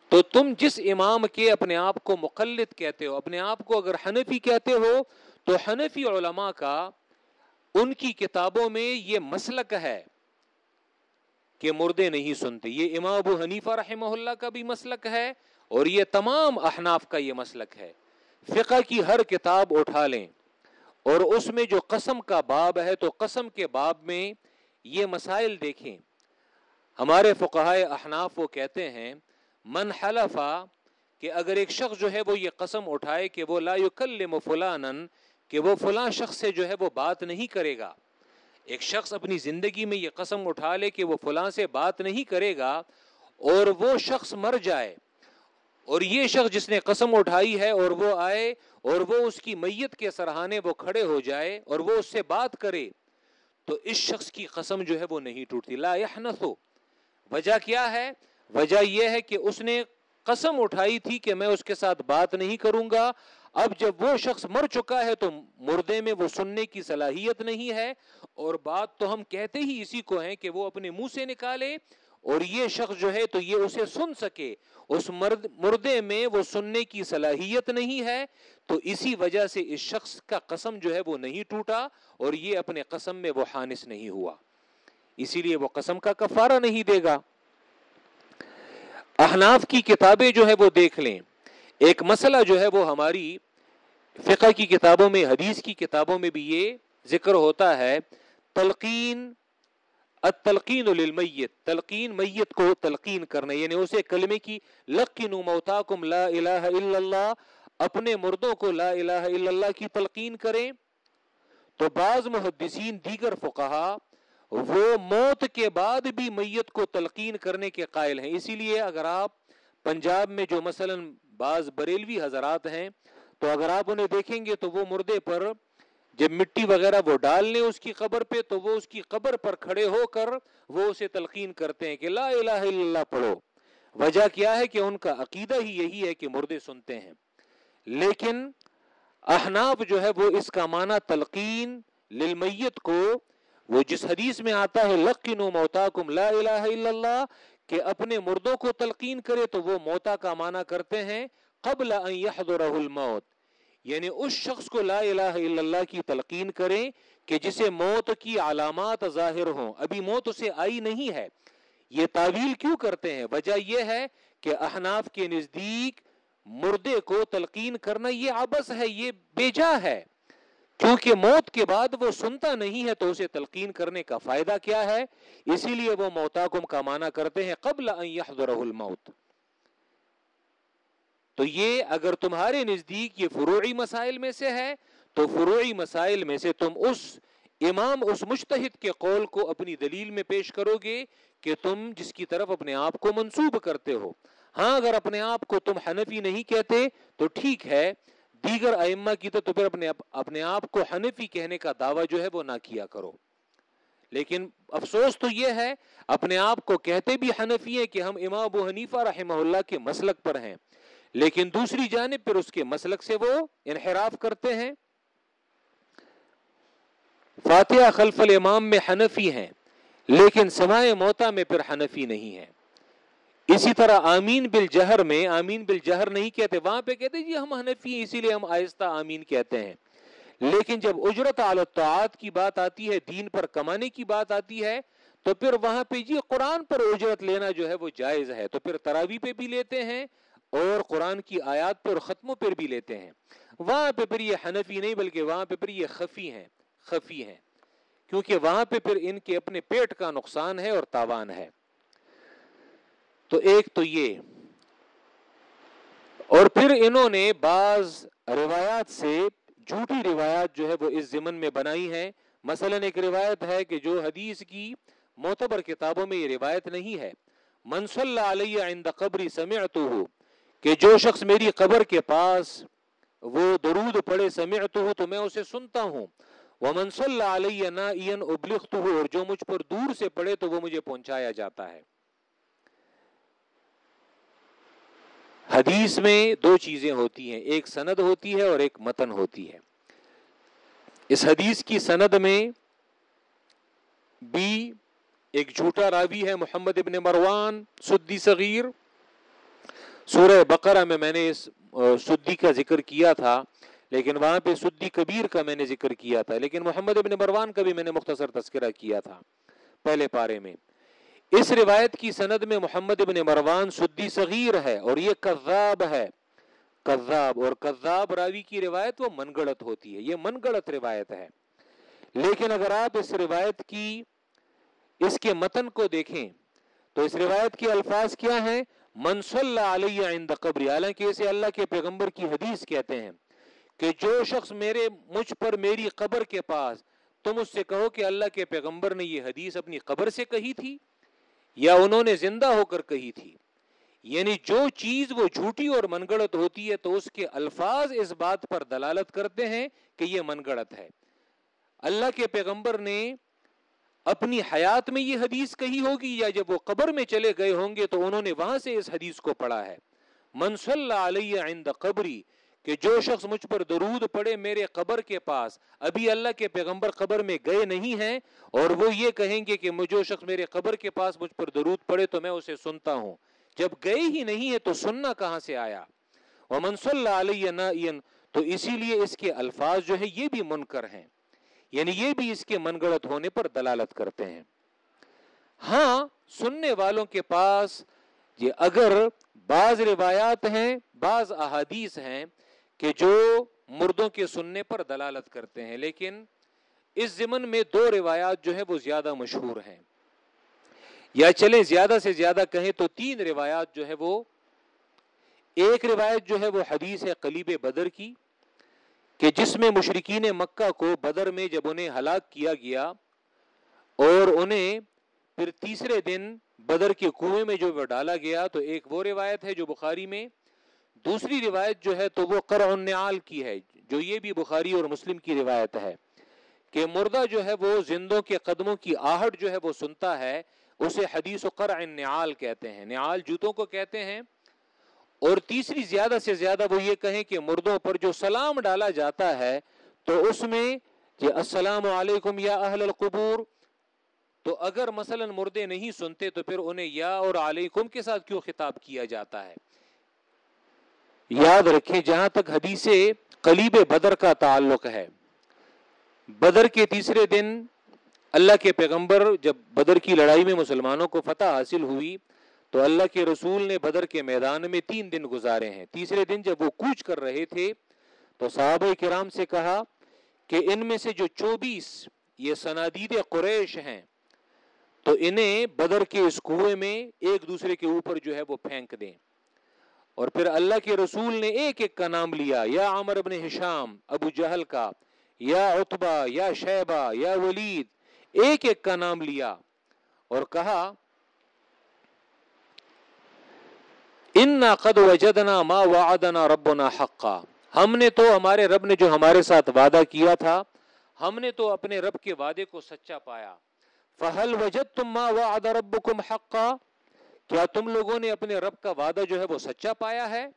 تو تم جس امام کے اپنے آپ کو مقلد کہتے ہو، اپنے آپ کو اگر حنفی کہتے ہو، تو حنفی علماء کا ان کی کتابوں میں یہ مسلک ہے۔ کہ مردے نہیں سنتے۔ یہ امام ابو حنیفہ رحمہ اللہ کا بھی مسلک ہے اور یہ تمام احناف کا یہ مسلک ہے۔ فقہ کی ہر کتاب اٹھا لیں۔ اور اس میں جو قسم کا باب ہے تو قسم کے باب میں یہ مسائل دیکھیں۔ ہمارے فقہائے احناف وہ کہتے ہیں، من حلفا کہ اگر ایک شخص جو ہے وہ یہ قسم اٹھائے کہ وہ لا یکلم فلانن کہ وہ فلاں شخص سے جو ہے وہ بات نہیں کرے گا۔ ایک شخص اپنی زندگی میں یہ قسم اٹھا لے کہ وہ فلاں سے بات نہیں کرے گا اور وہ شخص مر جائے اور یہ شخص جس نے قسم اٹھائی ہے اور وہ آئے اور وہ اس کی میت کے سرحانے وہ کھڑے ہو جائے اور وہ اس سے بات کرے، تو اس شخص کی قسم جو ہے وہ نہیں ٹوٹتی۔ لا یحنثو۔ وجہ کیا ہے؟ وجہ یہ ہے کہ اس نے قسم اٹھائی تھی کہ میں اس کے ساتھ بات نہیں کروں گا اب جب وہ شخص مر چکا ہے تو مردے میں وہ سننے کی صلاحیت نہیں ہے اور بات تو ہم کہتے ہی اسی کو ہیں کہ وہ اپنے منہ سے نکالے اور یہ شخص جو ہے تو یہ اسے سن سکے۔ اس مرد مردے میں وہ سننے کی صلاحیت نہیں ہے، تو اسی وجہ سے اس شخص کا قسم جو ہے وہ نہیں ٹوٹا اور یہ اپنے قسم میں وہ حانس نہیں ہوا۔ اسی لیے وہ قسم کا کفارہ نہیں دے گا۔ احناف کی کتابیں جو ہے وہ دیکھ لیں۔ ایک مسئلہ جو ہے وہ ہماری فقہ کی کتابوں میں، حدیث کی کتابوں میں بھی یہ ذکر ہوتا ہے، تلقین، التلقین للمیت، تلقین میت کو تلقین کرنا یعنی اسے کلمے کی لقنوا موتاکم لا الہ الا اللہ، اپنے مردوں کو لا الہ الا اللہ کی تلقین کریں۔ تو بعض محدثین، دیگر فقہا، وہ موت کے بعد بھی میت کو تلقین کرنے کے قائل ہیں۔ اسی لیے اگر آپ پنجاب میں جو مثلا بعض بریلوی حضرات ہیں، تو اگر آپ انہیں دیکھیں گے تو وہ مردے پر جب مٹی وغیرہ وہ ڈال لیں اس کی قبر پہ، تو وہ اس کی قبر پر کھڑے ہو کر وہ اسے تلقین کرتے ہیں کہ لا الہ الا اللہ پڑھو۔ وجہ کیا ہے کہ ان کا عقیدہ ہی یہی ہے کہ مردے سنتے ہیں۔ لیکن احناب جو ہے وہ اس کا معنی تلقین للمیت کو، وہ جس حدیث میں آتا ہے، لقنوا موتاکم لا الہ الا اللہ کہ اپنے مردوں کو تلقین کرے تو وہ موتا کا معنی کرتے ہیں قبل ان يحضره الموت۔ یعنی اس شخص کو لا الہ الا اللہ کی تلقین کریں کہ جسے موت کی علامات ظاہر ہوں۔ ابھی موت اسے آئی نہیں ہے۔ یہ تعویل کیوں کرتے ہیں؟ وجہ یہ ہے کہ احناف کے نزدیک مردے کو تلقین کرنا یہ آبس ہے، یہ بیجا ہے۔ کیونکہ موت کے بعد وہ سنتا نہیں ہے تو اسے تلقین کرنے کا فائدہ کیا ہے؟ اسی لیے وہ موتاکم کا معنی کرتے ہیں قبل ان يحضره الموت۔ تو یہ اگر تمہارے نزدیک یہ فروعی مسائل میں سے ہے، تو فروعی مسائل میں سے تم اس امام، اس مشتحد کے قول کو اپنی دلیل میں پیش کرو گے کہ تم جس کی طرف اپنے آپ کو منسوب کرتے ہو۔ ہاں اگر اپنے آپ کو تم حنفی نہیں کہتے تو ٹھیک ہے دیگر ائمہ کی تو پھر اپنے اپنے آپ کو حنفی کہنے کا دعویٰ جو ہے وہ نہ کیا کرو۔ لیکن افسوس تو یہ ہے، اپنے آپ کو کہتے بھی حنفی ہیں کہ ہم امام ابو حنیفہ رحمہ اللہ کے مسلک پر ہیں۔ لیکن دوسری جانب پھر اس کے مسلک سے وہ انحراف کرتے ہیں۔ فاتحہ خلف الامام میں حنفی ہیں، لیکن سمائے موتا میں پھر حنفی نہیں ہے اسی طرح آمین بل جہر میں، آمین بل جہر نہیں کہتے، وہاں پہ کہتے جی ہم حنفی ہیں، اسی لیے ہم آہستہ آمین کہتے ہیں۔ لیکن جب اجرت الطاعت کی بات آتی ہے، دین پر کمانے کی بات آتی ہے، تو پھر وہاں پہ جی قرآن پر اجرت لینا جو ہے وہ جائز ہے۔ تو پھر تراوی پہ بھی لیتے ہیں اور قرآن کی آیات پر ختموں پر بھی لیتے ہیں۔ وہاں پہ پھر یہ حنفی نہیں، بلکہ وہاں پہ پھر یہ خفی ہیں خفی ہیں۔ کیونکہ وہاں پہ پھر ان کے اپنے پیٹ کا نقصان ہے اور تاوان ہے۔ تو ایک تو یہ۔ اور پھر انہوں نے بعض روایات سے جھوٹی روایات جو ہے وہ اس زمن میں بنائی ہے مثلا ایک روایت ہے کہ جو حدیث کی معتبر کتابوں میں یہ روایت نہیں ہے۔ منصل علیہ عند قبری سمعتو ہو کہ جو شخص میری قبر کے پاس وہ درود پڑے سمعتو ہو تو میں اسے سنتا ہوں۔ ومن صلی علیہ نائین ابلغتو ہو اور جو مجھ پر دور سے پڑے تو وہ مجھے پہنچایا جاتا ہے۔ حدیث میں دو چیزیں ہوتی ہیں، ایک سند ہوتی ہے اور ایک متن ہوتی ہے۔ اس حدیث کی سند میں بھی ایک جھوٹا راوی ہے، محمد ابن مروان سدی صغیر۔ سورہ بقرہ میں میں نے اس سدی کا ذکر کیا تھا، لیکن وہاں پہ سدی کبیر کا میں نے ذکر کیا تھا، لیکن محمد ابن مروان کا بھی میں نے مختصر تذکرہ کیا تھا پہلے پارے میں۔ اس روایت کی سند میں محمد ابن مروان سدی صغیر ہے اور یہ کذاب ہے۔ کذاب اور کذاب راوی کی روایت وہ من گڑت ہوتی ہے، یہ من گڑت روایت ہے۔ لیکن اگر آپ اس روایت کی، اس کے متن کو دیکھیں، تو اس روایت کے الفاظ کیا ہیں؟ منصل علیہ عند قبری، حالانکہ اسے اللہ کے پیغمبر کی حدیث کہتے ہیں کہ جو شخص میرے، مجھ پر میری قبر کے پاس، تم اس سے کہو کہ اللہ کے پیغمبر نے یہ حدیث اپنی قبر سے کہی تھی۔ یا انہوں نے زندہ ہو کر کہی تھی۔ یعنی جو چیز وہ جھوٹی اور من گڑت ہوتی ہے تو اس کے الفاظ اس بات پر دلالت کرتے ہیں کہ یہ من گڑت ہے۔ اللہ کے پیغمبر نے اپنی حیات میں یہ حدیث کہی ہوگی یا جب وہ قبر میں چلے گئے ہوں گے تو انہوں نے وہاں سے اس حدیث کو پڑھا ہے۔ منصل علیہ عند قبری کہ جو شخص مجھ پر درود پڑے میرے قبر کے پاس، ابھی اللہ کے پیغمبر قبر میں گئے نہیں ہیں، اور وہ یہ کہیں گے کہ جو شخص میرے قبر کے پاس مجھ پر درود پڑے تو میں اسے سنتا ہوں۔ جب گئے ہی نہیں ہے تو سننا کہاں سے آیا؟ علیہ تو اسی لیے اس کے الفاظ جو ہے یہ بھی منکر ہیں۔ یعنی یہ بھی اس کے من گڑت ہونے پر دلالت کرتے ہیں۔ ہاں سننے والوں کے پاس یہ اگر بعض روایات ہیں، بعض احادیث ہیں کہ جو مردوں کے سننے پر دلالت کرتے ہیں، لیکن اس زمن میں دو روایات جو ہے وہ زیادہ مشہور ہیں۔ یا چلیں زیادہ سے زیادہ کہیں تو تین روایات جو ہے وہ، ایک روایت جو ہے وہ حدیث ہے قلیب بدر کی، کہ جس میں مشرقین مکہ کو بدر میں جب انہیں ہلاک کیا گیا اور انہیں پھر تیسرے دن بدر کے کنویں میں جو ڈالا گیا، تو ایک وہ روایت ہے جو بخاری میں دوسری روایت جو ہے تو وہ النعال کی ہے، جو یہ بھی بخاری اور مسلم کی روایت ہے کہ مردہ جو ہے وہ زندوں کے قدموں کی آہٹ جو ہے وہ سنتا ہے، اسے حدیث و قرع النعال کہتے ہیں۔ نعال جوتوں کو کہتے ہیں اور تیسری زیادہ سے زیادہ وہ یہ کہیں کہ مردوں پر جو سلام ڈالا جاتا ہے تو اس میں کہ السلام علیکم یا اہل القبور، تو اگر مثلا مردے نہیں سنتے تو پھر انہیں یا اور علیکم کے ساتھ کیوں خطاب کیا جاتا ہے؟ یاد رکھیں جہاں تک حدیث قلیب بدر کا تعلق ہے۔ بدر کے تیسرے دن اللہ کے پیغمبر جب بدر کی لڑائی میں مسلمانوں کو فتح حاصل ہوئی، تو اللہ کے رسول نے بدر کے میدان میں تین دن گزارے ہیں۔ تیسرے دن جب وہ کوچ کر رہے تھے، تو صحابہ کرام سے کہا کہ ان میں سے جو چوبیس یہ سنادید قریش ہیں، تو انہیں بدر کے اس کنویں میں ایک دوسرے کے اوپر جو ہے وہ پھینک دیں۔ اور پھر اللہ کے رسول نے ایک ایک کا نام لیا، یا عمر ابن حشام ابو جہل کا، یا اتبا یا شیبہ، یا ولید، ایک ایک کا نام لیا اور کہا ان قد وجدنا ما وعدنا ربنا حقا ہم نے تو ہمارے رب نے جو ہمارے ساتھ وعدہ کیا تھا، ہم نے تو اپنے رب کے وعدے کو سچا پایا۔ فہل وجد تم ماں وعد ربکم حقا کیا تم لوگوں نے اپنے رب کا وعدہ جو ہے وہ سچا پایا ہے؟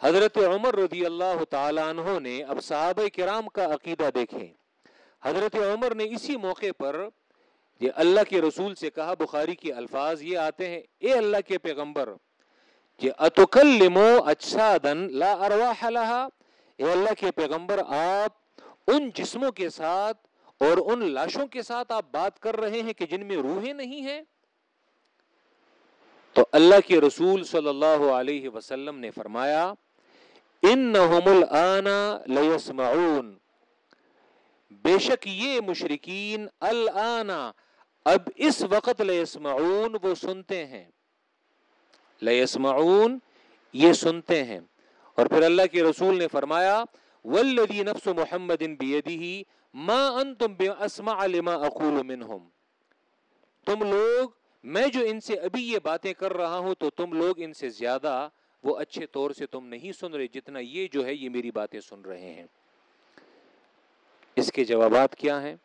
حضرت عمر رضی اللہ تعالیٰ عنہ نے اب صحابہ کرام کا عقیدہ دیکھیں۔ حضرت عمر نے اسی موقع پر یہ اللہ کے رسول سے کہا، بخاری کے الفاظ یہ آتے ہیں، اے اللہ کے پیغمبر، کہ اتکلمو اجسادن لا ارواح لها اے اللہ کے پیغمبر، آپ ان جسموں کے ساتھ اور ان لاشوں کے ساتھ آپ بات کر رہے ہیں کہ جن میں روحیں نہیں ہیں؟ تو اللہ کے رسول صلی اللہ علیہ وسلم نے فرمایا، انہم الان لیسمعون. بے شک یہ مشرقین النا اب اس وقت لسمعون وہ سنتے ہیں۔ لسمعون یہ سنتے ہیں۔ اور پھر اللہ کے رسول نے فرمایا، والذی نفس محمد بیدہ ما انتم باسمع لما اقول منہم. تم لوگ میں جو ان سے ابھی یہ باتیں کر رہا ہوں تو تم لوگ ان سے زیادہ وہ اچھے طور سے تم نہیں سن رہے جتنا یہ جو ہے یہ میری باتیں سن رہے ہیں۔ اس کے جوابات کیا ہیں؟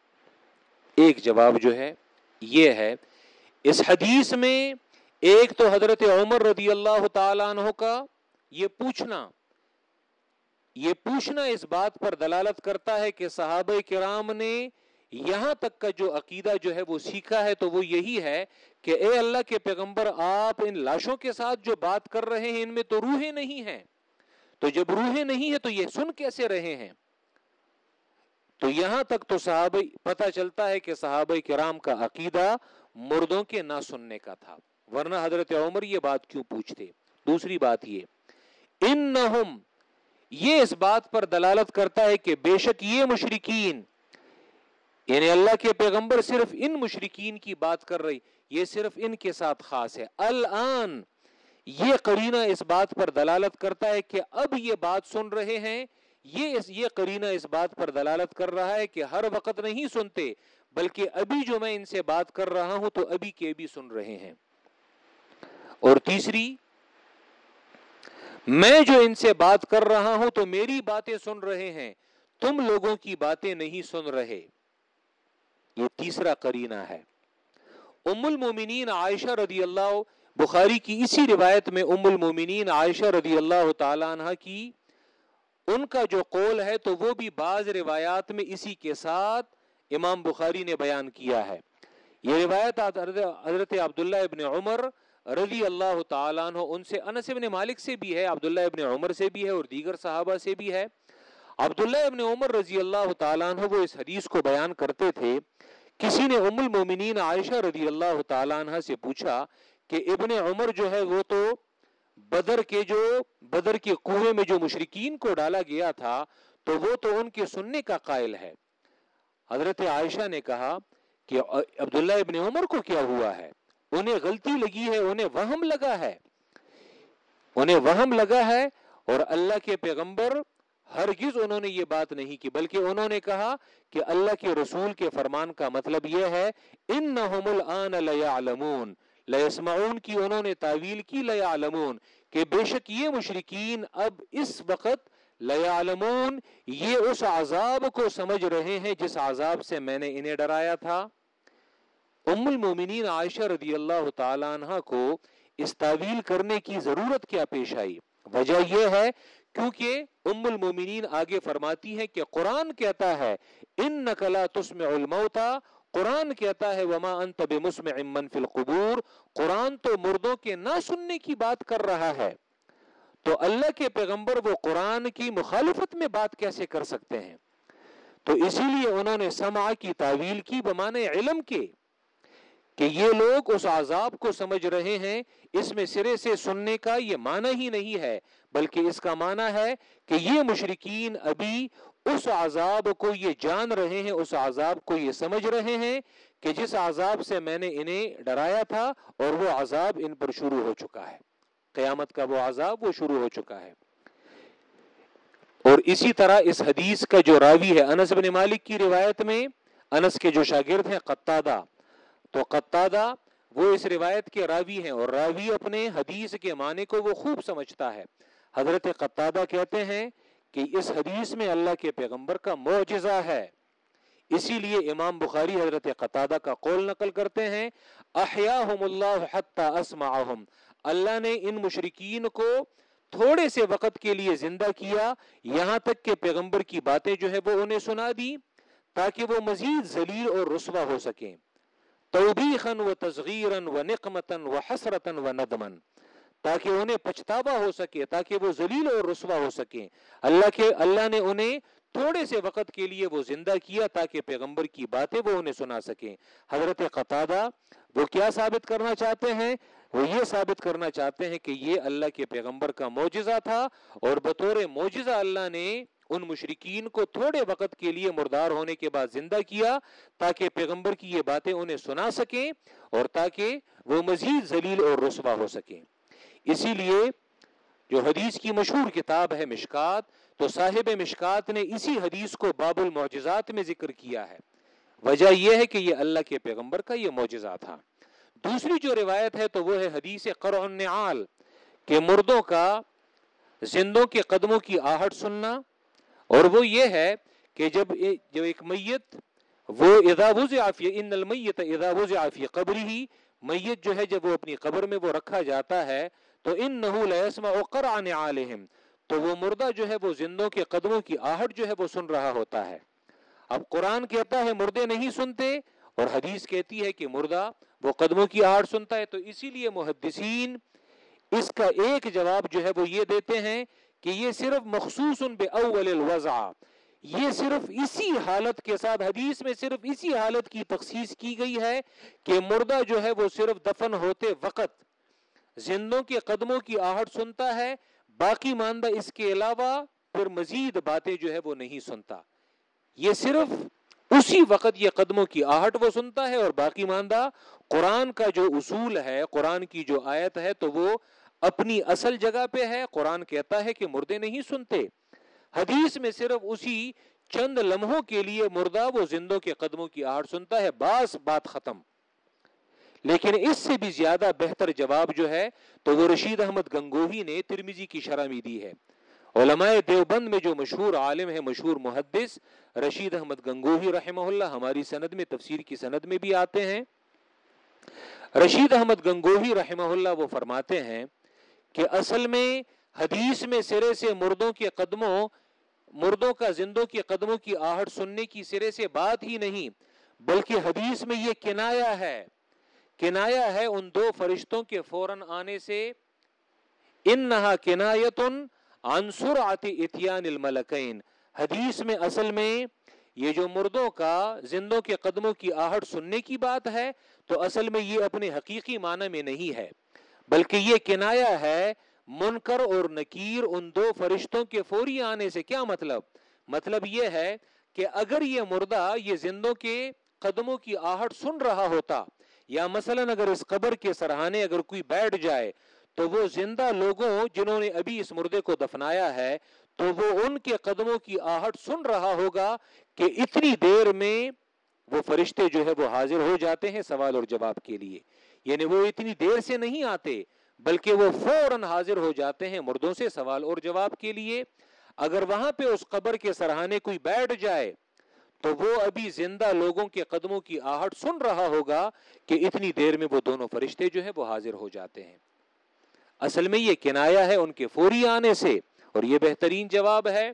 ایک جواب جو ہے یہ ہے، اس حدیث میں ایک تو حضرت عمر رضی اللہ تعالیٰ عنہ کا یہ پوچھنا یہ پوچھنا اس بات پر دلالت کرتا ہے کہ صحابہ کرام نے یہاں تک کا جو عقیدہ جو ہے وہ سیکھا ہے تو وہ یہی ہے کہ اے اللہ کے پیغمبر، آپ ان لاشوں کے ساتھ جو بات کر رہے ہیں، ان میں تو روحیں نہیں ہیں۔ تو جب روحیں نہیں ہے تو یہ سن کیسے رہے ہیں؟ تو یہاں تک تو صحابہ، پتہ چلتا ہے کہ صحابہ کرام کا عقیدہ مردوں کے نہ سننے کا تھا۔ ورنہ حضرت عمر یہ بات کیوں پوچھتے؟ دوسری بات یہ ان یہ اس بات پر دلالت کرتا ہے کہ بے شک یہ مشرقین یعنی اللہ کے پیغمبر صرف ان مشرقین کی بات کر رہی، یہ صرف ان کے ساتھ خاص ہے۔ الان، یہ قرینہ اس بات پر دلالت کرتا ہے کہ اب یہ بات سن رہے ہیں، یہ اس، یہ قرینہ اس بات پر دلالت کر رہا ہے کہ ہر وقت نہیں سنتے، بلکہ ابھی جو میں ان سے بات کر رہا ہوں تو ابھی کے بھی سن رہے ہیں۔ اور تیسری، میں جو ان سے بات کر رہا ہوں تو میری باتیں سن رہے ہیں، تم لوگوں کی باتیں نہیں سن رہے۔ یہ تیسرا کرینہ ہے۔ ام المومنین عائشہ رضی اللہ، بخاری کی اسی روایت میں ام المومنین عائشہ رضی اللہ تعالیٰ عنہ کی ان کا جو قول ہے تو وہ بھی بعض روایات میں اسی کے ساتھ امام بخاری نے بیان کیا ہے۔ یہ روایت حضرت عبداللہ ابن عمر رضی اللہ تعالیٰ عنہ، ان سے انس ابن مالک سے بھی ہے، عبداللہ ابن عمر سے بھی ہے اور دیگر صحابہ سے بھی ہے۔ عبداللہ ابن عمر رضی اللہ تعالیٰ عنہ وہ اس حدیث کو بیان کرتے تھے، کسی نے ام المومنین عائشہ رضی اللہ تعالیٰ عنہ سے پوچھا کہ ابن عمر جو ہے وہ تو بدر کے جو، بدر کے کنویں میں جو مشرقین کو ڈالا گیا تھا، تو وہ تو ان کے سننے کا قائل ہے۔ حضرت عائشہ نے کہا کہ عبداللہ ابن عمر کو کیا ہوا ہے؟ انہیں غلطی لگی ہے، انہیں وہم لگا ہے۔ انہیں وہم لگا ہے اور اللہ کے پیغمبر ہرگز انہوں نے یہ بات نہیں کی، بلکہ انہوں نے کہا کہ اللہ کے رسول کے فرمان کا مطلب یہ ہے، انہم الان لیعلمون۔ لیسمعون کی انہوں نے تعویل کی، لیعلمون۔ کہ بے شک یہ مشرقین اب اس وقت لیعلمون، یہ اس عذاب کو سمجھ رہے ہیں جس عذاب سے میں نے انہیں ڈرایا تھا۔ ام المومنین عائشہ رضی اللہ تعالیٰ عنہ کو اس تعویل کرنے کی ضرورت کیا پیش آئی؟ وجہ یہ ہے کیونکہ ام المومنین آگے فرماتی ہے کہ قرآن کہتا ہے ان نقلا تسمع الموتا قرآن کہتا ہے، وما انت بمسمع من فی القبور، قرآن تو مردوں کے نہ سننے کی بات کر رہا ہے۔ تو اللہ کے پیغمبر وہ قرآن کی مخالفت میں بات کیسے کر سکتے ہیں؟ تو اسی لیے انہوں نے سمع کی تعویل کی بمانے علم کے۔ کہ یہ لوگ اس عذاب کو سمجھ رہے ہیں، اس میں سرے سے سننے کا یہ معنی ہی نہیں ہے، بلکہ اس کا معنی ہے کہ یہ مشرقین ابھی اس عذاب کو یہ جان رہے ہیں، اس عذاب کو یہ سمجھ رہے ہیں کہ جس عذاب سے میں نے انہیں ڈرایا تھا اور وہ عذاب ان پر شروع ہو چکا ہے۔ قیامت کا وہ عذاب وہ شروع ہو چکا ہے۔ اور اسی طرح اس حدیث کا جو راوی ہے، انس بن مالک کی روایت میں، انس کے جو شاگرد ہیں، قطادہ تو قطادہ وہ اس روایت کے راوی ہیں اور راوی اپنے حدیث کے معنی کو وہ خوب سمجھتا ہے۔ حضرت قطادہ کہتے ہیں کہ اس حدیث میں اللہ کے پیغمبر کا معجزہ ہے۔ اسی لیے امام بخاری حضرت قطادہ کا قول نقل کرتے ہیں، احیاہم اللہ حتی اسمعہم۔ اللہ نے ان مشرقین کو تھوڑے سے وقت کے لیے زندہ کیا، یہاں تک کہ پیغمبر کی باتیں جو ہے وہ انہیں سنا دی تاکہ وہ مزید ذلیل اور رسوا ہو سکیں۔ توبیخا و تصغیرا و نقمتا و حسرتا و ندمن تاکہ انہیں پچھتاوا ہو سکے، تاکہ وہ ذلیل اور رسوا ہو سکیں۔ اللہ کے، اللہ نے انہیں تھوڑے سے وقت کے لیے وہ زندہ کیا تاکہ پیغمبر کی باتیں وہ انہیں سنا سکیں۔ حضرت قطادہ وہ کیا ثابت کرنا چاہتے ہیں؟ وہ یہ ثابت کرنا چاہتے ہیں کہ یہ اللہ کے پیغمبر کا معجزہ تھا اور بطور معجزہ اللہ نے ان مشرقین کو تھوڑے وقت کے لیے مردار ہونے کے بعد زندہ کیا تاکہ پیغمبر کی یہ باتیں انہیں سنا سکیں اور تاکہ وہ مزید ذلیل اور رسوا ہو سکیں۔ اسی لیے جو حدیث کی مشہور کتاب ہے مشکات، تو صاحب مشکات نے اسی حدیث کو باب المعجزات میں ذکر کیا ہے۔ وجہ یہ ہے کہ یہ اللہ کے پیغمبر کا یہ معجزہ تھا۔ دوسری جو روایت ہے تو وہ ہے حدیث قرع النعال، کہ مردوں کا زندوں کے قدموں کی آہٹ سننا اور وہ یہ ہے کہ جب جب ایک میت، وہ اذا وضع ان المیت اذا وضع قبری ہی میت جو ہے جب وہ اپنی قبر میں وہ رکھا جاتا ہے، تو انه لا يسمع قرع نعالهم تو وہ مردہ جو ہے وہ زندوں کے قدموں کی آہٹ جو ہے وہ سن رہا ہوتا ہے۔ اب قرآن کہتا ہے مردے نہیں سنتے، اور حدیث کہتی ہے کہ مردہ وہ قدموں کی آہٹ سنتا ہے، تو اسی لیے محدثین اس کا ایک جواب جو ہے وہ یہ دیتے ہیں کہ یہ صرف مخصوص بے اول الوضع، یہ صرف اسی حالت کے ساتھ، حدیث میں صرف اسی حالت کی تخصیص کی گئی ہے کہ مردہ جو ہے وہ صرف دفن ہوتے وقت زندوں کے قدموں کی آہٹ سنتا ہے، باقی ماندہ اس کے علاوہ پھر مزید باتیں جو ہے وہ نہیں سنتا۔ یہ صرف اسی وقت یہ قدموں کی آہٹ وہ سنتا ہے اور باقی ماندہ قرآن کا جو اصول ہے، قرآن کی جو آیت ہے تو وہ اپنی اصل جگہ پہ ہے۔ قرآن کہتا ہے کہ مردے نہیں سنتے۔ حدیث میں صرف اسی چند لمحوں کے لیے مردہ وہ زندوں کے قدموں کی آہٹ سنتا ہے۔ باس بات ختم۔ لیکن اس سے بھی زیادہ بہتر جواب جو ہے تو وہ رشید احمد گنگوہی نے ترمیزی کی شرح میں دی ہے۔ علماء دیوبند میں جو مشہور عالم ہے، مشہور محدث رشید احمد گنگوہی رحمہ اللہ، ہماری سند میں، تفسیر کی سند میں بھی آتے ہیں۔ رشید احمد گنگوہی رحمہ اللہ وہ فرماتے ہیں کہ اصل میں حدیث میں سرے سے مردوں کے قدموں، مردوں کا زندوں کے قدموں کی آہٹ سننے کی سرے سے بات ہی نہیں، بلکہ حدیث میں یہ کنایا ہے کنایا ہے ان دو فرشتوں کے فوراً آنے سے ان نہا کنایتن عنصر آتی اتیان الملکین۔ حدیث میں اصل میں یہ جو مردوں کا زندوں کے قدموں کی آہٹ سننے کی بات ہے، تو اصل میں یہ اپنے حقیقی معنی میں نہیں ہے۔ بلکہ یہ کنایا ہے، منکر اور نکیر ان دو فرشتوں کے فوری آنے سے کیا مطلب؟ مطلب یہ ہے کہ اگر یہ مردہ یہ زندوں کے قدموں کی آہٹ سن رہا ہوتا، یا مثلا اگر اس قبر کے سرحانے اگر کوئی بیٹھ جائے، تو وہ زندہ لوگوں جنہوں نے ابھی اس مردے کو دفنایا ہے، تو وہ ان کے قدموں کی آہٹ سن رہا ہوگا کہ اتنی دیر میں وہ فرشتے جو ہے وہ حاضر ہو جاتے ہیں سوال اور جواب کے لیے۔ یعنی وہ اتنی دیر سے نہیں آتے، بلکہ وہ فوراً حاضر ہو جاتے ہیں مردوں سے سوال اور جواب کے لیے۔ اگر وہاں پہ اس قبر کے سرحانے کوئی بیٹھ جائے، تو وہ ابھی زندہ لوگوں کے قدموں کی آہٹ سن رہا ہوگا کہ اتنی دیر میں وہ دونوں فرشتے جو ہے وہ حاضر ہو جاتے ہیں۔ اصل میں یہ کنایا ہے ان کے فوری آنے سے، اور یہ بہترین جواب ہے۔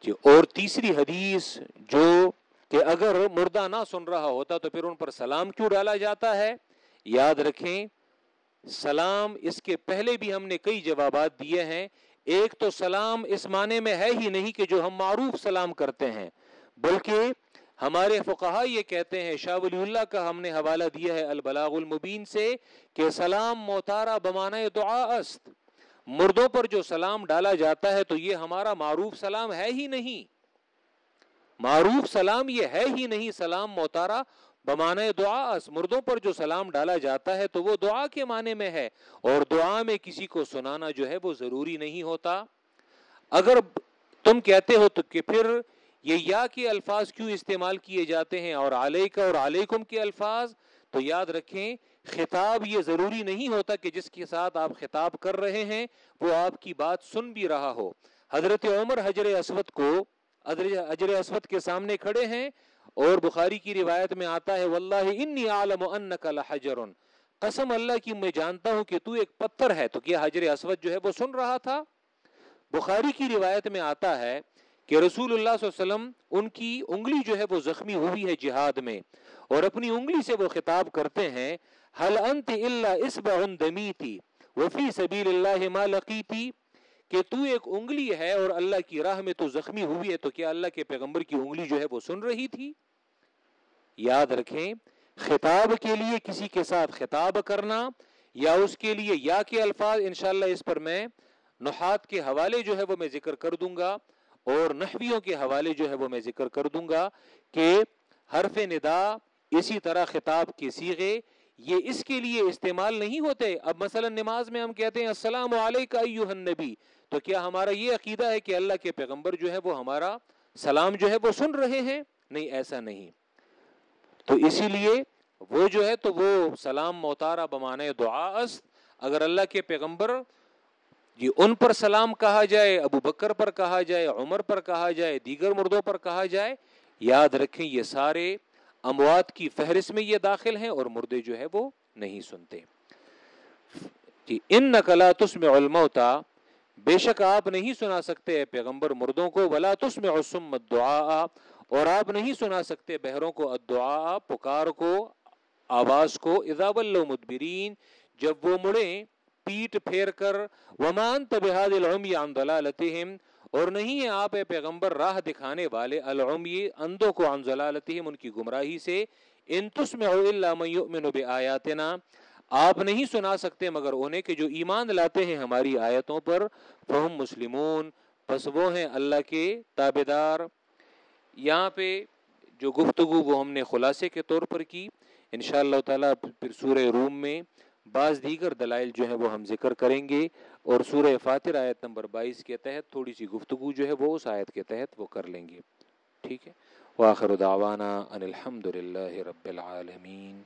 جی اور تیسری حدیث جو کہ اگر مردہ نہ سن رہا ہوتا تو پھر ان پر سلام کیوں ڈالا جاتا ہے؟ یاد رکھیں، سلام اس کے پہلے بھی ہم نے کئی جوابات دیے ہیں۔ ایک تو سلام اس معنی میں ہے ہی نہیں کہ جو ہم معروف سلام کرتے ہیں، بلکہ ہمارے فقہا یہ کہتے ہیں، شاہ ولی اللہ کا ہم نے حوالہ دیا ہے البلاغ المبین سے کہ سلام موتارا بمانا دعا است۔ مردوں پر جو سلام ڈالا جاتا ہے تو یہ ہمارا معروف سلام ہے ہی نہیں۔ معروف سلام یہ ہے ہی نہیں، سلام موتارا بمانے دعا مردوں پر جو سلام ڈالا جاتا ہے تو وہ دعا کے معنی میں ہے۔ اور دعا میں کسی کو سنانا جو ہے وہ ضروری نہیں ہوتا۔ اگر تم کہتے ہو تو کہ پھر یہ یا کے الفاظ کیوں استعمال کیے جاتے ہیں اور علیہ کا اور علیکم کے الفاظ؟ تو یاد رکھیں، خطاب یہ ضروری نہیں ہوتا کہ جس کے ساتھ آپ خطاب کر رہے ہیں، وہ آپ کی بات سن بھی رہا ہو۔ حضرت عمر حجر اسود کو حجر اسود کے سامنے کھڑے ہیں اور بخاری کی روایت میں آتا ہے، واللہ انی عالم انک لحجر قسم اللہ کی میں جانتا ہوں کہ تو ایک پتھر ہے۔ تو کیا حجر اسود جو ہے وہ سن رہا تھا؟ بخاری کی روایت میں آتا ہے کہ رسول اللہ صلی اللہ علیہ وسلم ان کی انگلی جو ہے وہ زخمی ہوئی ہے جہاد میں اور اپنی انگلی سے وہ خطاب کرتے ہیں حل انت الا اسبع دمیتی وفی سبیل اللہ ما لقیتی؟ کہ تو ایک انگلی ہے اور اللہ کی راہ میں تو زخمی ہوئی ہے، تو کیا اللہ کے پیغمبر کی انگلی جو ہے وہ سن رہی تھی؟ یاد رکھیں، خطاب کے لیے کسی کے ساتھ خطاب کرنا یا اس کے لیے یا کے الفاظ، انشاءاللہ اس پر میں نحات کے حوالے جو ہے وہ میں ذکر کر دوں گا اور نحویوں کے حوالے جو ہے وہ میں ذکر کر دوں گا کہ حرف ندا اسی طرح خطاب کے سیغے، یہ اس کے لیے استعمال نہیں ہوتے۔ اب مثلا نماز میں ہم کہتے ہیں، السلام علیکم ایوہ النبی تو کیا ہمارا یہ عقیدہ ہے کہ اللہ کے پیغمبر جو ہے وہ ہمارا سلام جو ہے وہ سن رہے ہیں؟ نہیں، ایسا نہیں۔ تو اسی لیے وہ جو ہے تو وہ سلام موتارا بمانے دعا است اگر اللہ کے پیغمبر جی ان پر سلام کہا جائے، ابو بکر پر کہا جائے، عمر پر کہا جائے، دیگر مردوں پر کہا جائے، یاد رکھیں یہ سارے اموات کی فہرست میں یہ داخل ہیں اور مردے جو ہے وہ نہیں سنتے۔ جی ان نقلا تسم علموتا بے شک آپ نہیں سنا سکتے پیغمبر، مردوں کو ولا تسم عصم دعا اور آپ نہیں سنا سکتے بہروں کو ادعا پکار کو، آواز کو اضاب اللہ مدبرین، جب وہ مڑے پیٹ پھیر کر ومان تبہاد العمی عن ضلالتہم اور نہیں ہے آپ اے پیغمبر راہ دکھانے والے العمی اندوں کو عن ضلالتہم ان کی گمراہی سے، ان تسمعوا الا من یؤمن بآیاتنا آپ نہیں سنا سکتے مگر انہیں کہ جو ایمان لاتے ہیں ہماری آیتوں پر، فہم مسلمون، پس وہ ہیں اللہ کے تابدار یہاں پہ جو گفتگو وہ ہم نے خلاصے کے طور پر کی۔ انشاءاللہ تعالی پھر سورہ روم میں بعض دیگر دلائل جو ہے وہ ہم ذکر کریں گے۔ اور سورہ فاتر آیت نمبر بائیس کے تحت تھوڑی سی گفتگو جو ہے وہ اس آیت کے تحت وہ کر لیں گے۔ ٹھیک ہے؟ وآخر دعوانا ان الحمد للہ رب العالمین۔